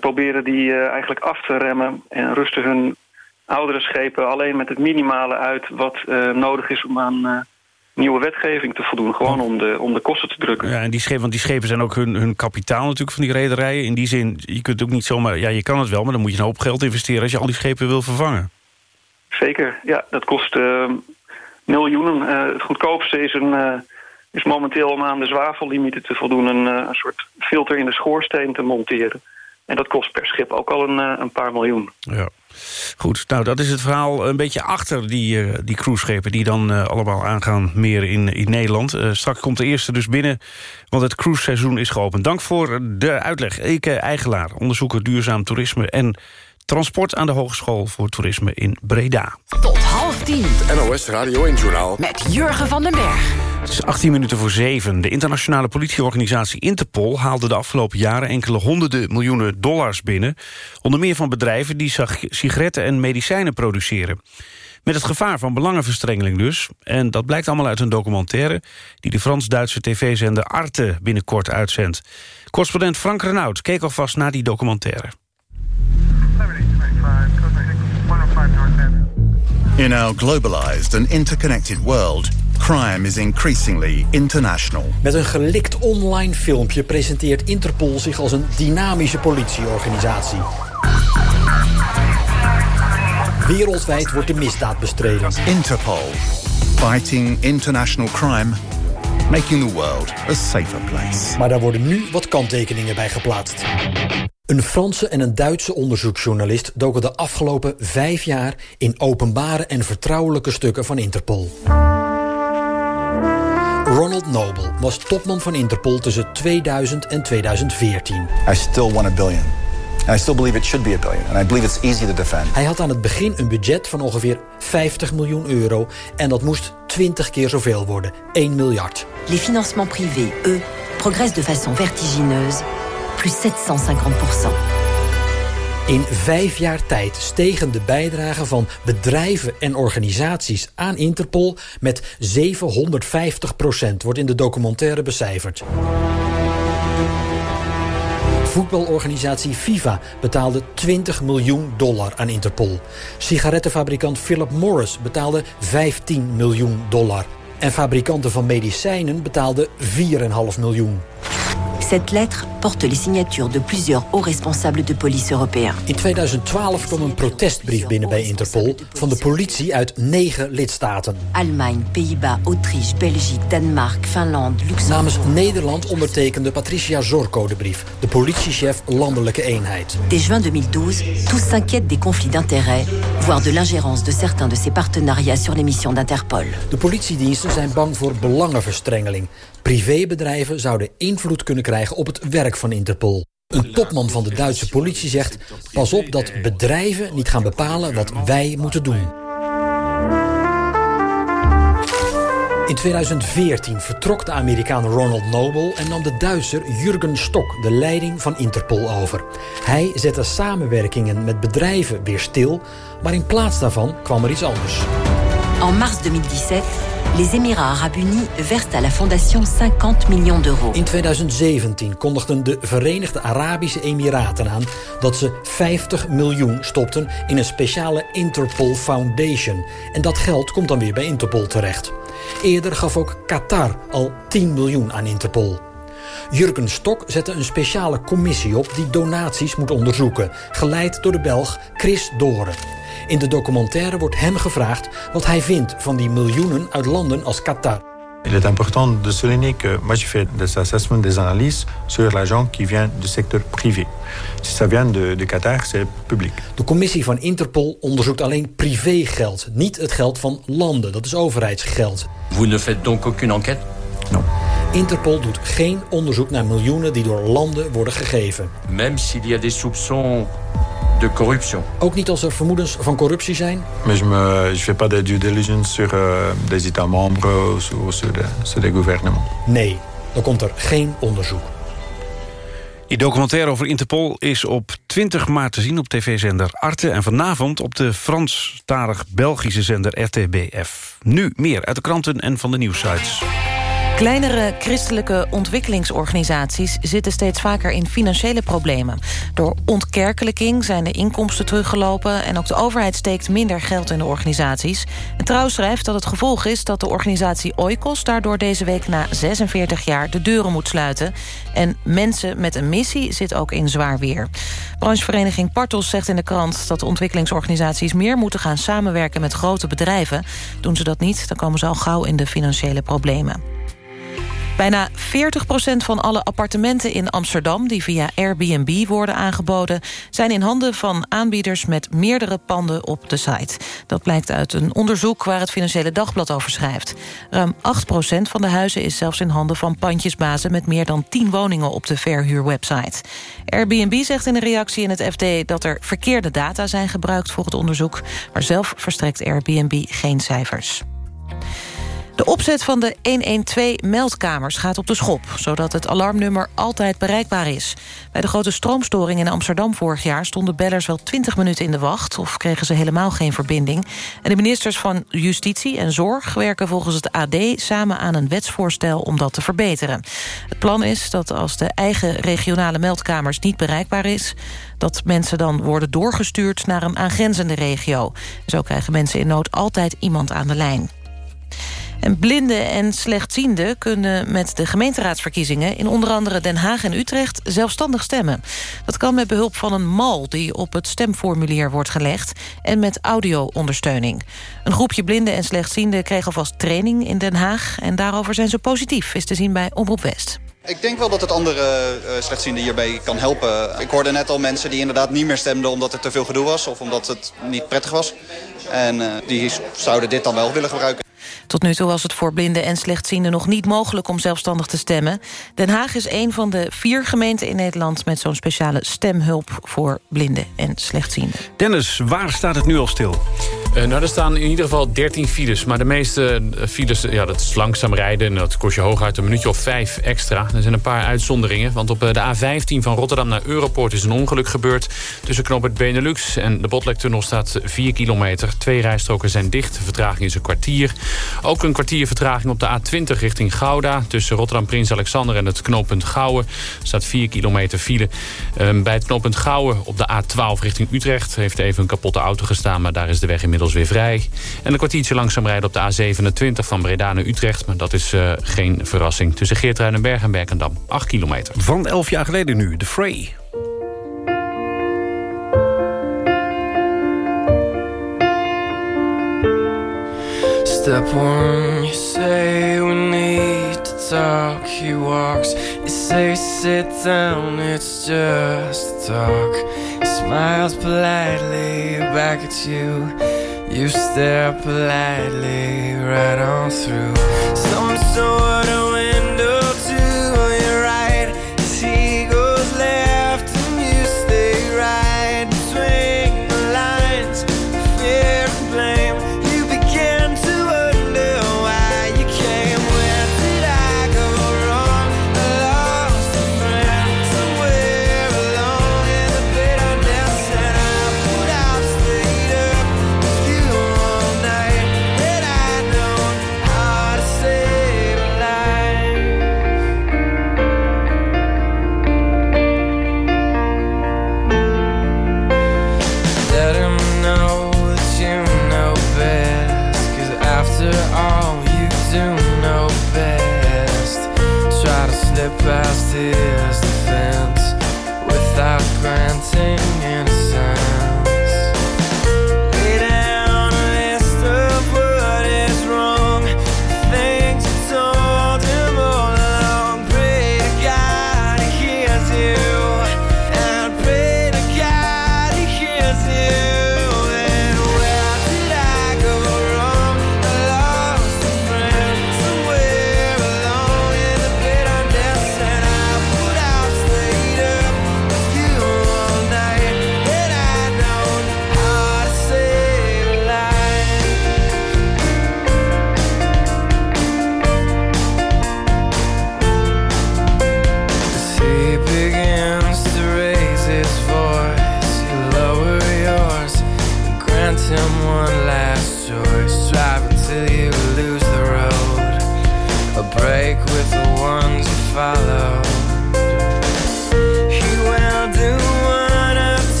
proberen die eigenlijk af te remmen en rusten hun oudere schepen alleen met het minimale uit... wat uh, nodig is om aan uh, nieuwe wetgeving te voldoen. Gewoon om de, om de kosten te drukken. Ja, en die schepen, want die schepen zijn ook hun, hun kapitaal natuurlijk van die rederijen. In die zin, je kunt ook niet zomaar... Ja, je kan het wel, maar dan moet je een hoop geld investeren... als je al die schepen wil vervangen. Zeker, ja. Dat kost uh, miljoenen. het goedkoopste is, een, is momenteel om aan de zwavellimieten te voldoen... Een, een soort filter in de schoorsteen te monteren. En dat kost per schip ook al een, een paar miljoen. Ja. Goed, nou dat is het verhaal een beetje achter die, uh, die cruiseschepen... die dan uh, allemaal aangaan meer in, in Nederland. Uh, straks komt de eerste dus binnen, want het cruiseseizoen is geopend. Dank voor de uitleg. Eke Eigelaar, onderzoeker duurzaam toerisme... en transport aan de Hogeschool voor Toerisme in Breda. Tot half tien. NOS Radio 1-journaal. Met Jurgen van den Berg. Het is 18 minuten voor 7. De internationale politieorganisatie Interpol haalde de afgelopen jaren enkele honderden miljoenen dollars binnen. Onder meer van bedrijven die sigaretten en medicijnen produceren. Met het gevaar van belangenverstrengeling dus. En dat blijkt allemaal uit een documentaire... die de Frans-Duitse tv-zender Arte binnenkort uitzendt. Correspondent Frank Renaud keek alvast naar die documentaire. In our globalized and interconnected world, crime is increasingly international. Met een gelikt online filmpje presenteert Interpol zich als een dynamische politieorganisatie. Wereldwijd wordt de misdaad bestreden. Interpol, fighting international crime, making the world a safer place. Maar daar worden nu wat kanttekeningen bij geplaatst. Een Franse en een Duitse onderzoeksjournalist doken de afgelopen vijf jaar in openbare en vertrouwelijke stukken van Interpol. Ronald Noble was topman van Interpol tussen 2000 en 2014. I still want a billion. And I still believe it should be a billion. And I believe it's easy to defend. Hij had aan het begin een budget van ongeveer 50 miljoen euro. En dat moest 20 keer zoveel worden. 1 miljard. Les financements privés, eux, progressent de façon vertigineuse plus 750 In vijf jaar tijd stegen de bijdragen van bedrijven en organisaties aan Interpol met 750 procent, wordt in de documentaire becijferd. Voetbalorganisatie FIFA betaalde 20 miljoen dollar aan Interpol. Sigarettenfabrikant Philip Morris betaalde 15 miljoen dollar. En fabrikanten van medicijnen betaalden 4,5 miljoen. Cette lettre porte les signatures de plusieurs hauts responsables de police européens. In 2012 kwam een protestbrief binnen bij Interpol van de politie uit negen lidstaten. Allemagne, Pays-Bas, Autriche, Belgique, Danemark, Finland, Luxemburg. Namens Nederland ondertekende Patricia Zorko de brief, de politiechef landelijke eenheid. Dès juin 2012, tous s'inquiètent des conflits d'intérêts, voire de l'ingérence de certains de ses partenariats sur les missions d'Interpol. De politiediensten zijn bang voor belangenverstrengeling. Privébedrijven zouden invloed kunnen krijgen op het werk van Interpol. Een topman van de Duitse politie zegt... pas op dat bedrijven niet gaan bepalen wat wij moeten doen. In 2014 vertrok de Amerikaan Ronald Noble... en nam de Duitser Jurgen Stock de leiding van Interpol over. Hij zette samenwerkingen met bedrijven weer stil... maar in plaats daarvan kwam er iets anders. En mars 2017 les Émirats Arabes Unis versent à la fondation 50 millions d'euros. In 2017 kondigden de Verenigde Arabische Emiraten aan dat ze 50 miljoen stopten in een speciale Interpol Foundation. En dat geld komt dan weer bij Interpol terecht. Eerder gaf ook Qatar al 10 miljoen aan Interpol. Jurgen Stok zette een speciale commissie op die donaties moet onderzoeken, geleid door de Belg Chris Doren. In de documentaire wordt hem gevraagd wat hij vindt van die miljoenen uit landen als Qatar. Il est important de souligner que moi je fais des assessments, des analyses sur l'argent qui vient du secteur privé. Si ça vient de, de Qatar, c'est public. De commissie van Interpol onderzoekt alleen privégeld, niet het geld van landen. Dat is overheidsgeld. Vous ne faites donc aucune enquête Non. Interpol doet geen onderzoek naar miljoenen die door landen worden gegeven. Même s'il y a des soupçons de corruption. Ook niet als er vermoedens van corruptie zijn. Mais je ne je fais pas de due diligence sur euh, des États membres ou sur, de, sur des gouvernements. Nee, dan komt er geen onderzoek. Die documentaire over Interpol is op 20 maart te zien op tv-zender Arte... en vanavond op de Franstalig-Belgische zender RTBF. Nu meer uit de kranten en van de nieuwsites. Kleinere christelijke ontwikkelingsorganisaties zitten steeds vaker in financiële problemen. Door ontkerkelijking zijn de inkomsten teruggelopen... en ook de overheid steekt minder geld in de organisaties. En Trouw schrijft dat het gevolg is dat de organisatie Oikos... daardoor deze week na 46 jaar de deuren moet sluiten. En Mensen met een Missie zit ook in zwaar weer. Branchevereniging Partos zegt in de krant dat de ontwikkelingsorganisaties... meer moeten gaan samenwerken met grote bedrijven. Doen ze dat niet, dan komen ze al gauw in de financiële problemen. Bijna 40% van alle appartementen in Amsterdam... die via Airbnb worden aangeboden... zijn in handen van aanbieders met meerdere panden op de site. Dat blijkt uit een onderzoek waar het Financiële Dagblad over schrijft. Ruim 8% van de huizen is zelfs in handen van pandjesbazen... met meer dan 10 woningen op de verhuurwebsite. Airbnb zegt in een reactie in het FD... dat er verkeerde data zijn gebruikt voor het onderzoek... maar zelf verstrekt Airbnb geen cijfers. De opzet van de 112-meldkamers gaat op de schop... zodat het alarmnummer altijd bereikbaar is. Bij de grote stroomstoring in Amsterdam vorig jaar... stonden bellers wel 20 minuten in de wacht... of kregen ze helemaal geen verbinding. En de ministers van Justitie en Zorg werken volgens het AD... samen aan een wetsvoorstel om dat te verbeteren. Het plan is dat als de eigen regionale meldkamers niet bereikbaar is... dat mensen dan worden doorgestuurd naar een aangrenzende regio. Zo krijgen mensen in nood altijd iemand aan de lijn. En blinden en slechtzienden kunnen met de gemeenteraadsverkiezingen... in onder andere Den Haag en Utrecht zelfstandig stemmen. Dat kan met behulp van een mal die op het stemformulier wordt gelegd... en met audio-ondersteuning. Een groepje blinden en slechtzienden kreeg alvast training in Den Haag... en daarover zijn ze positief, is te zien bij Omroep West. Ik denk wel dat het andere uh, slechtzienden hierbij kan helpen. Ik hoorde net al mensen die inderdaad niet meer stemden omdat er te veel gedoe was... of omdat het niet prettig was. En uh, die zouden dit dan wel willen gebruiken. Tot nu toe was het voor blinden en slechtzienden nog niet mogelijk om zelfstandig te stemmen. Den Haag is een van de vier gemeenten in Nederland met zo'n speciale stemhulp voor blinden en slechtzienden. Dennis, waar staat het nu al stil? Uh, nou, er staan in ieder geval 13 files. Maar de meeste eh, files, ja, dat is langzaam rijden. En dat kost je hooguit een minuutje of vijf extra. Er zijn een paar uitzonderingen. Want op eh, de A15 van Rotterdam naar Europoort is een ongeluk gebeurd. Tussen knop het Benelux en de Botlektunnel staat 4 kilometer. Twee rijstroken zijn dicht. Vertraging is een kwartier. Ook een kwartier vertraging op de A20 richting Gouda. Tussen Rotterdam Prins Alexander en het knooppunt Gouwen staat 4 kilometer file. Um, bij het knooppunt Gouwen op de A12 richting Utrecht... heeft even een kapotte auto gestaan, maar daar is de weg inmiddels weer vrij. En een kwartiertje langzaam rijden op de A27 van Breda naar Utrecht... maar dat is uh, geen verrassing. Tussen Geertruidenberg en Berkendam, 8 kilometer. Van 11 jaar geleden nu, de Fray. Step one, you say we need to talk. He walks, you say sit down, it's just talk. He smiles politely back at you. You stare politely right on through. Some sort of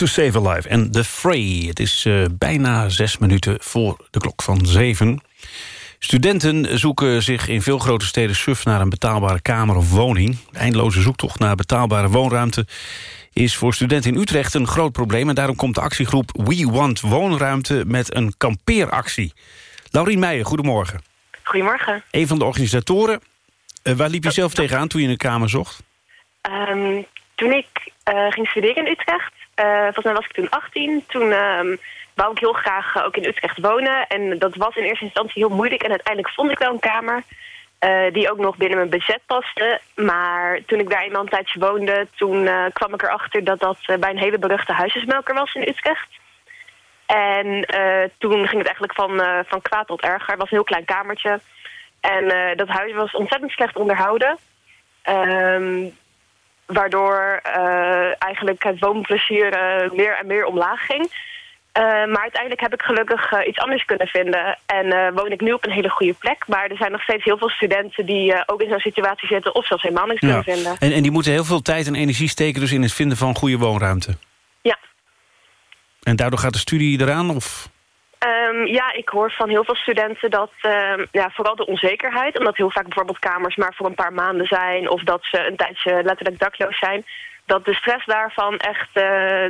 to Save a Life en The Fray. Het is eh, bijna zes minuten voor de klok van zeven. Studenten zoeken zich in veel grote steden suf naar een betaalbare kamer of woning. De eindeloze zoektocht naar betaalbare woonruimte is voor studenten in Utrecht een groot probleem. En daarom komt de actiegroep We Want Woonruimte met een kampeeractie. Laurien Meijer, goedemorgen. Goedemorgen. Een van de organisatoren. Eh, waar liep je zelf tegenaan toen je een kamer zocht? Ehm, toen ik eh, ging studeren in Utrecht, eh, volgens mij was ik toen 18, toen ehm, wou ik heel graag eh, ook in Utrecht wonen. En dat was in eerste instantie heel moeilijk en uiteindelijk vond ik wel een kamer eh, die ook nog binnen mijn budget paste. Maar toen ik daar eenmaal een tijdje woonde, toen kwam ik erachter dat dat bij een hele beruchte huisjesmelker was in Utrecht. En toen ging het eigenlijk van, van kwaad tot erger. Het was een heel klein kamertje. En dat huis was ontzettend slecht onderhouden. Ehm, waardoor eh, eigenlijk het woonplezier eh, meer en meer omlaag ging. Eh, maar uiteindelijk heb ik gelukkig iets anders kunnen vinden. En woon ik nu op een hele goede plek. Maar er zijn nog steeds heel veel studenten die ook in zo'n situatie zitten... of zelfs helemaal niks kunnen vinden. En, en die moeten heel veel tijd en energie steken... dus in het vinden van goede woonruimte. Ja. En daardoor gaat de studie eraan? Of? Ehm, ja, ik hoor van heel veel studenten dat ehm, ja, vooral de onzekerheid... omdat heel vaak bijvoorbeeld kamers maar voor een paar maanden zijn... of dat ze een tijdje letterlijk dakloos zijn... dat de stress daarvan echt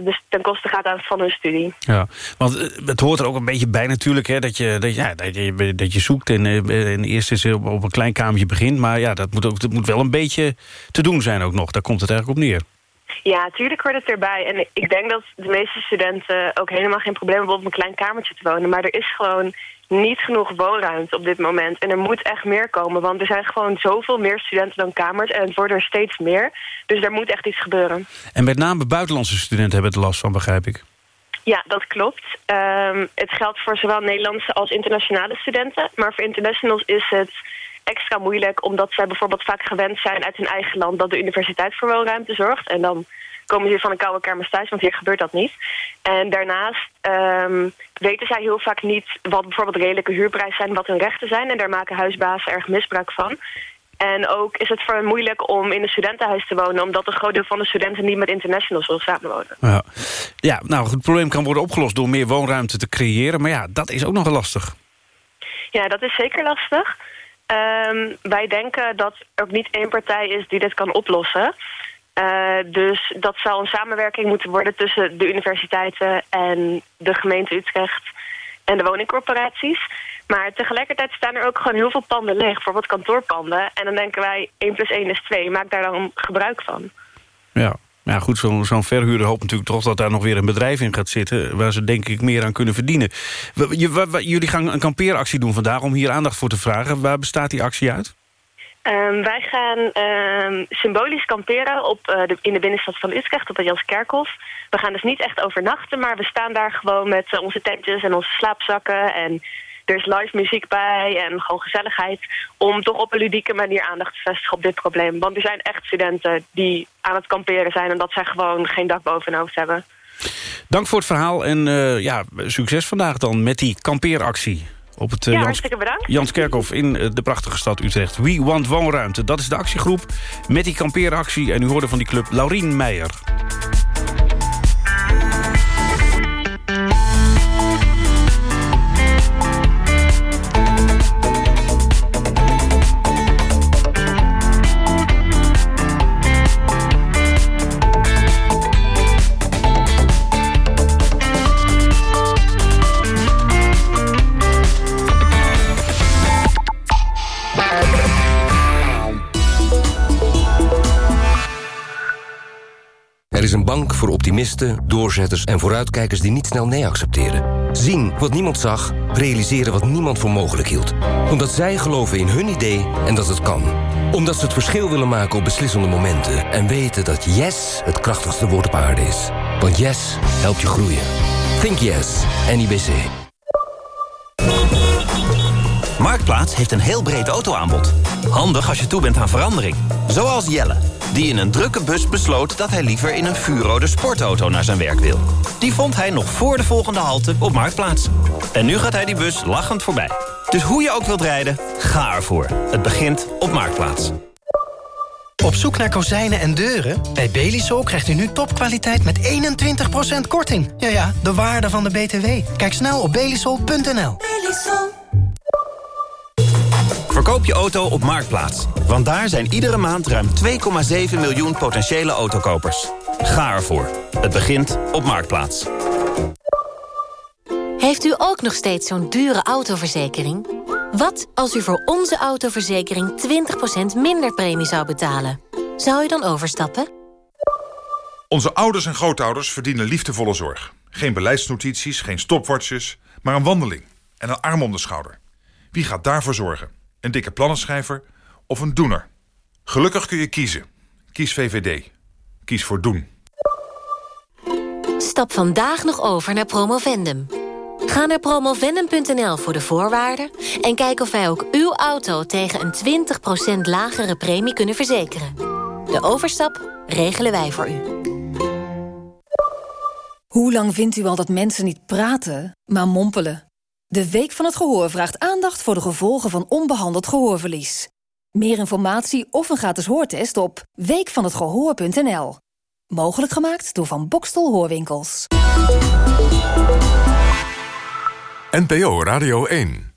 dus ten koste gaat aan van hun studie. Ja, want eh, het hoort er ook een beetje bij natuurlijk... Hè, dat, je, dat, ja, dat, je, dat je zoekt en, eh, en eerst eens op, op een klein kamertje begint. Maar ja, dat moet, ook, dat moet wel een beetje te doen zijn ook nog. Daar komt het eigenlijk op neer. Ja, natuurlijk hoort het erbij. En ik denk dat de meeste studenten ook helemaal geen probleem hebben... om op een klein kamertje te wonen. Maar er is gewoon niet genoeg woonruimte op dit moment. En er moet echt meer komen, want er zijn gewoon zoveel meer studenten dan kamers... en het worden er steeds meer. Dus er moet echt iets gebeuren. En met name buitenlandse studenten hebben het last van, begrijp ik. Ja, dat klopt. Ehm, het geldt voor zowel Nederlandse als internationale studenten. Maar voor internationals is het extra moeilijk... omdat zij bijvoorbeeld vaak gewend zijn uit hun eigen land... dat de universiteit voor woonruimte zorgt. En dan komen ze hier van een koude kermis thuis, want hier gebeurt dat niet. En daarnaast ehm, weten zij heel vaak niet... wat bijvoorbeeld redelijke huurprijzen zijn, wat hun rechten zijn. En daar maken huisbazen erg misbruik van. En ook is het voor hen moeilijk om in een studentenhuis te wonen... omdat een groot deel van de studenten niet met internationals wil samenwonen. Ja, ja nou, het probleem kan worden opgelost door meer woonruimte te creëren. Maar ja, dat is ook nog lastig. Ja, dat is zeker lastig. Ehm, wij denken dat er ook niet één partij is die dit kan oplossen. Uh, dus dat zal een samenwerking moeten worden tussen de universiteiten en de gemeente Utrecht... en de woningcorporaties. Maar tegelijkertijd staan er ook gewoon heel veel panden leeg, bijvoorbeeld kantoorpanden. En dan denken wij 1 plus 1 is 2, maak daar dan gebruik van. Ja, ja goed, zo'n zo'n verhuurder hoopt natuurlijk toch dat daar nog weer een bedrijf in gaat zitten... waar ze denk ik meer aan kunnen verdienen. Jullie gaan een kampeeractie doen vandaag om hier aandacht voor te vragen. Waar bestaat die actie uit? Ehm, wij gaan ehm, symbolisch kamperen op, eh, in de binnenstad van Utrecht, op het Janskerkhof. We gaan dus niet echt overnachten, maar we staan daar gewoon met eh, onze tentjes en onze slaapzakken. En er is live muziek bij en gewoon gezelligheid. Om toch op een ludieke manier aandacht te vestigen op dit probleem. Want er zijn echt studenten die aan het kamperen zijn... en dat zij gewoon geen dak boven hun hoofd hebben. Dank voor het verhaal en eh, ja, succes vandaag dan met die kampeeractie. Op het eh, Ja, Jans, hartstikke bedankt. Janskerkhof in eh, de prachtige stad Utrecht. We Want Woonruimte, dat is de actiegroep met die kampeeractie. En u hoorde van die club Laurien Meijer. Er is een bank voor optimisten, doorzetters en vooruitkijkers die niet snel nee accepteren. Zien wat niemand zag, realiseren wat niemand voor mogelijk hield. Omdat zij geloven in hun idee en dat het kan. Omdat ze het verschil willen maken op beslissende momenten. En weten dat yes het krachtigste woord op aarde is. Want yes helpt je groeien. Think yes, NIBC. Marktplaats heeft een heel breed autoaanbod. Handig als je toe bent aan verandering. Zoals Jelle, die in een drukke bus besloot... dat hij liever in een vuurrode sportauto naar zijn werk wil. Die vond hij nog voor de volgende halte op Marktplaats. En nu gaat hij die bus lachend voorbij. Dus hoe je ook wilt rijden, ga ervoor. Het begint op Marktplaats. Op zoek naar kozijnen en deuren? Bij Belisol krijgt u nu topkwaliteit met 21% korting. Ja ja, de waarde van de BTW. Kijk snel op belisol.nl. Verkoop je auto op Marktplaats. Want daar zijn iedere maand ruim 2,7 miljoen potentiële autokopers. Ga ervoor. Het begint op Marktplaats. Heeft u ook nog steeds zo'n dure autoverzekering? Wat als u voor onze autoverzekering 20% minder premie zou betalen? Zou u dan overstappen? Onze ouders en grootouders verdienen liefdevolle zorg. Geen beleidsnotities, geen stopwatches, maar een wandeling en een arm om de schouder. Wie gaat daarvoor zorgen? Een dikke plannenschrijver of een doener? Gelukkig kun je kiezen. Kies VVD. Kies voor doen. Stap vandaag nog over naar Promovendum. Ga naar promovendum.nl voor de voorwaarden... en kijk of wij ook uw auto tegen een 20% lagere premie kunnen verzekeren. De overstap regelen wij voor u. Hoe lang vindt u al dat mensen niet praten, maar mompelen? De Week van het Gehoor vraagt aandacht voor de gevolgen van onbehandeld gehoorverlies. Meer informatie of een gratis hoortest op weekvanhetgehoor.nl. Mogelijk gemaakt door Van Bokstel Hoorwinkels. NPO Radio 1.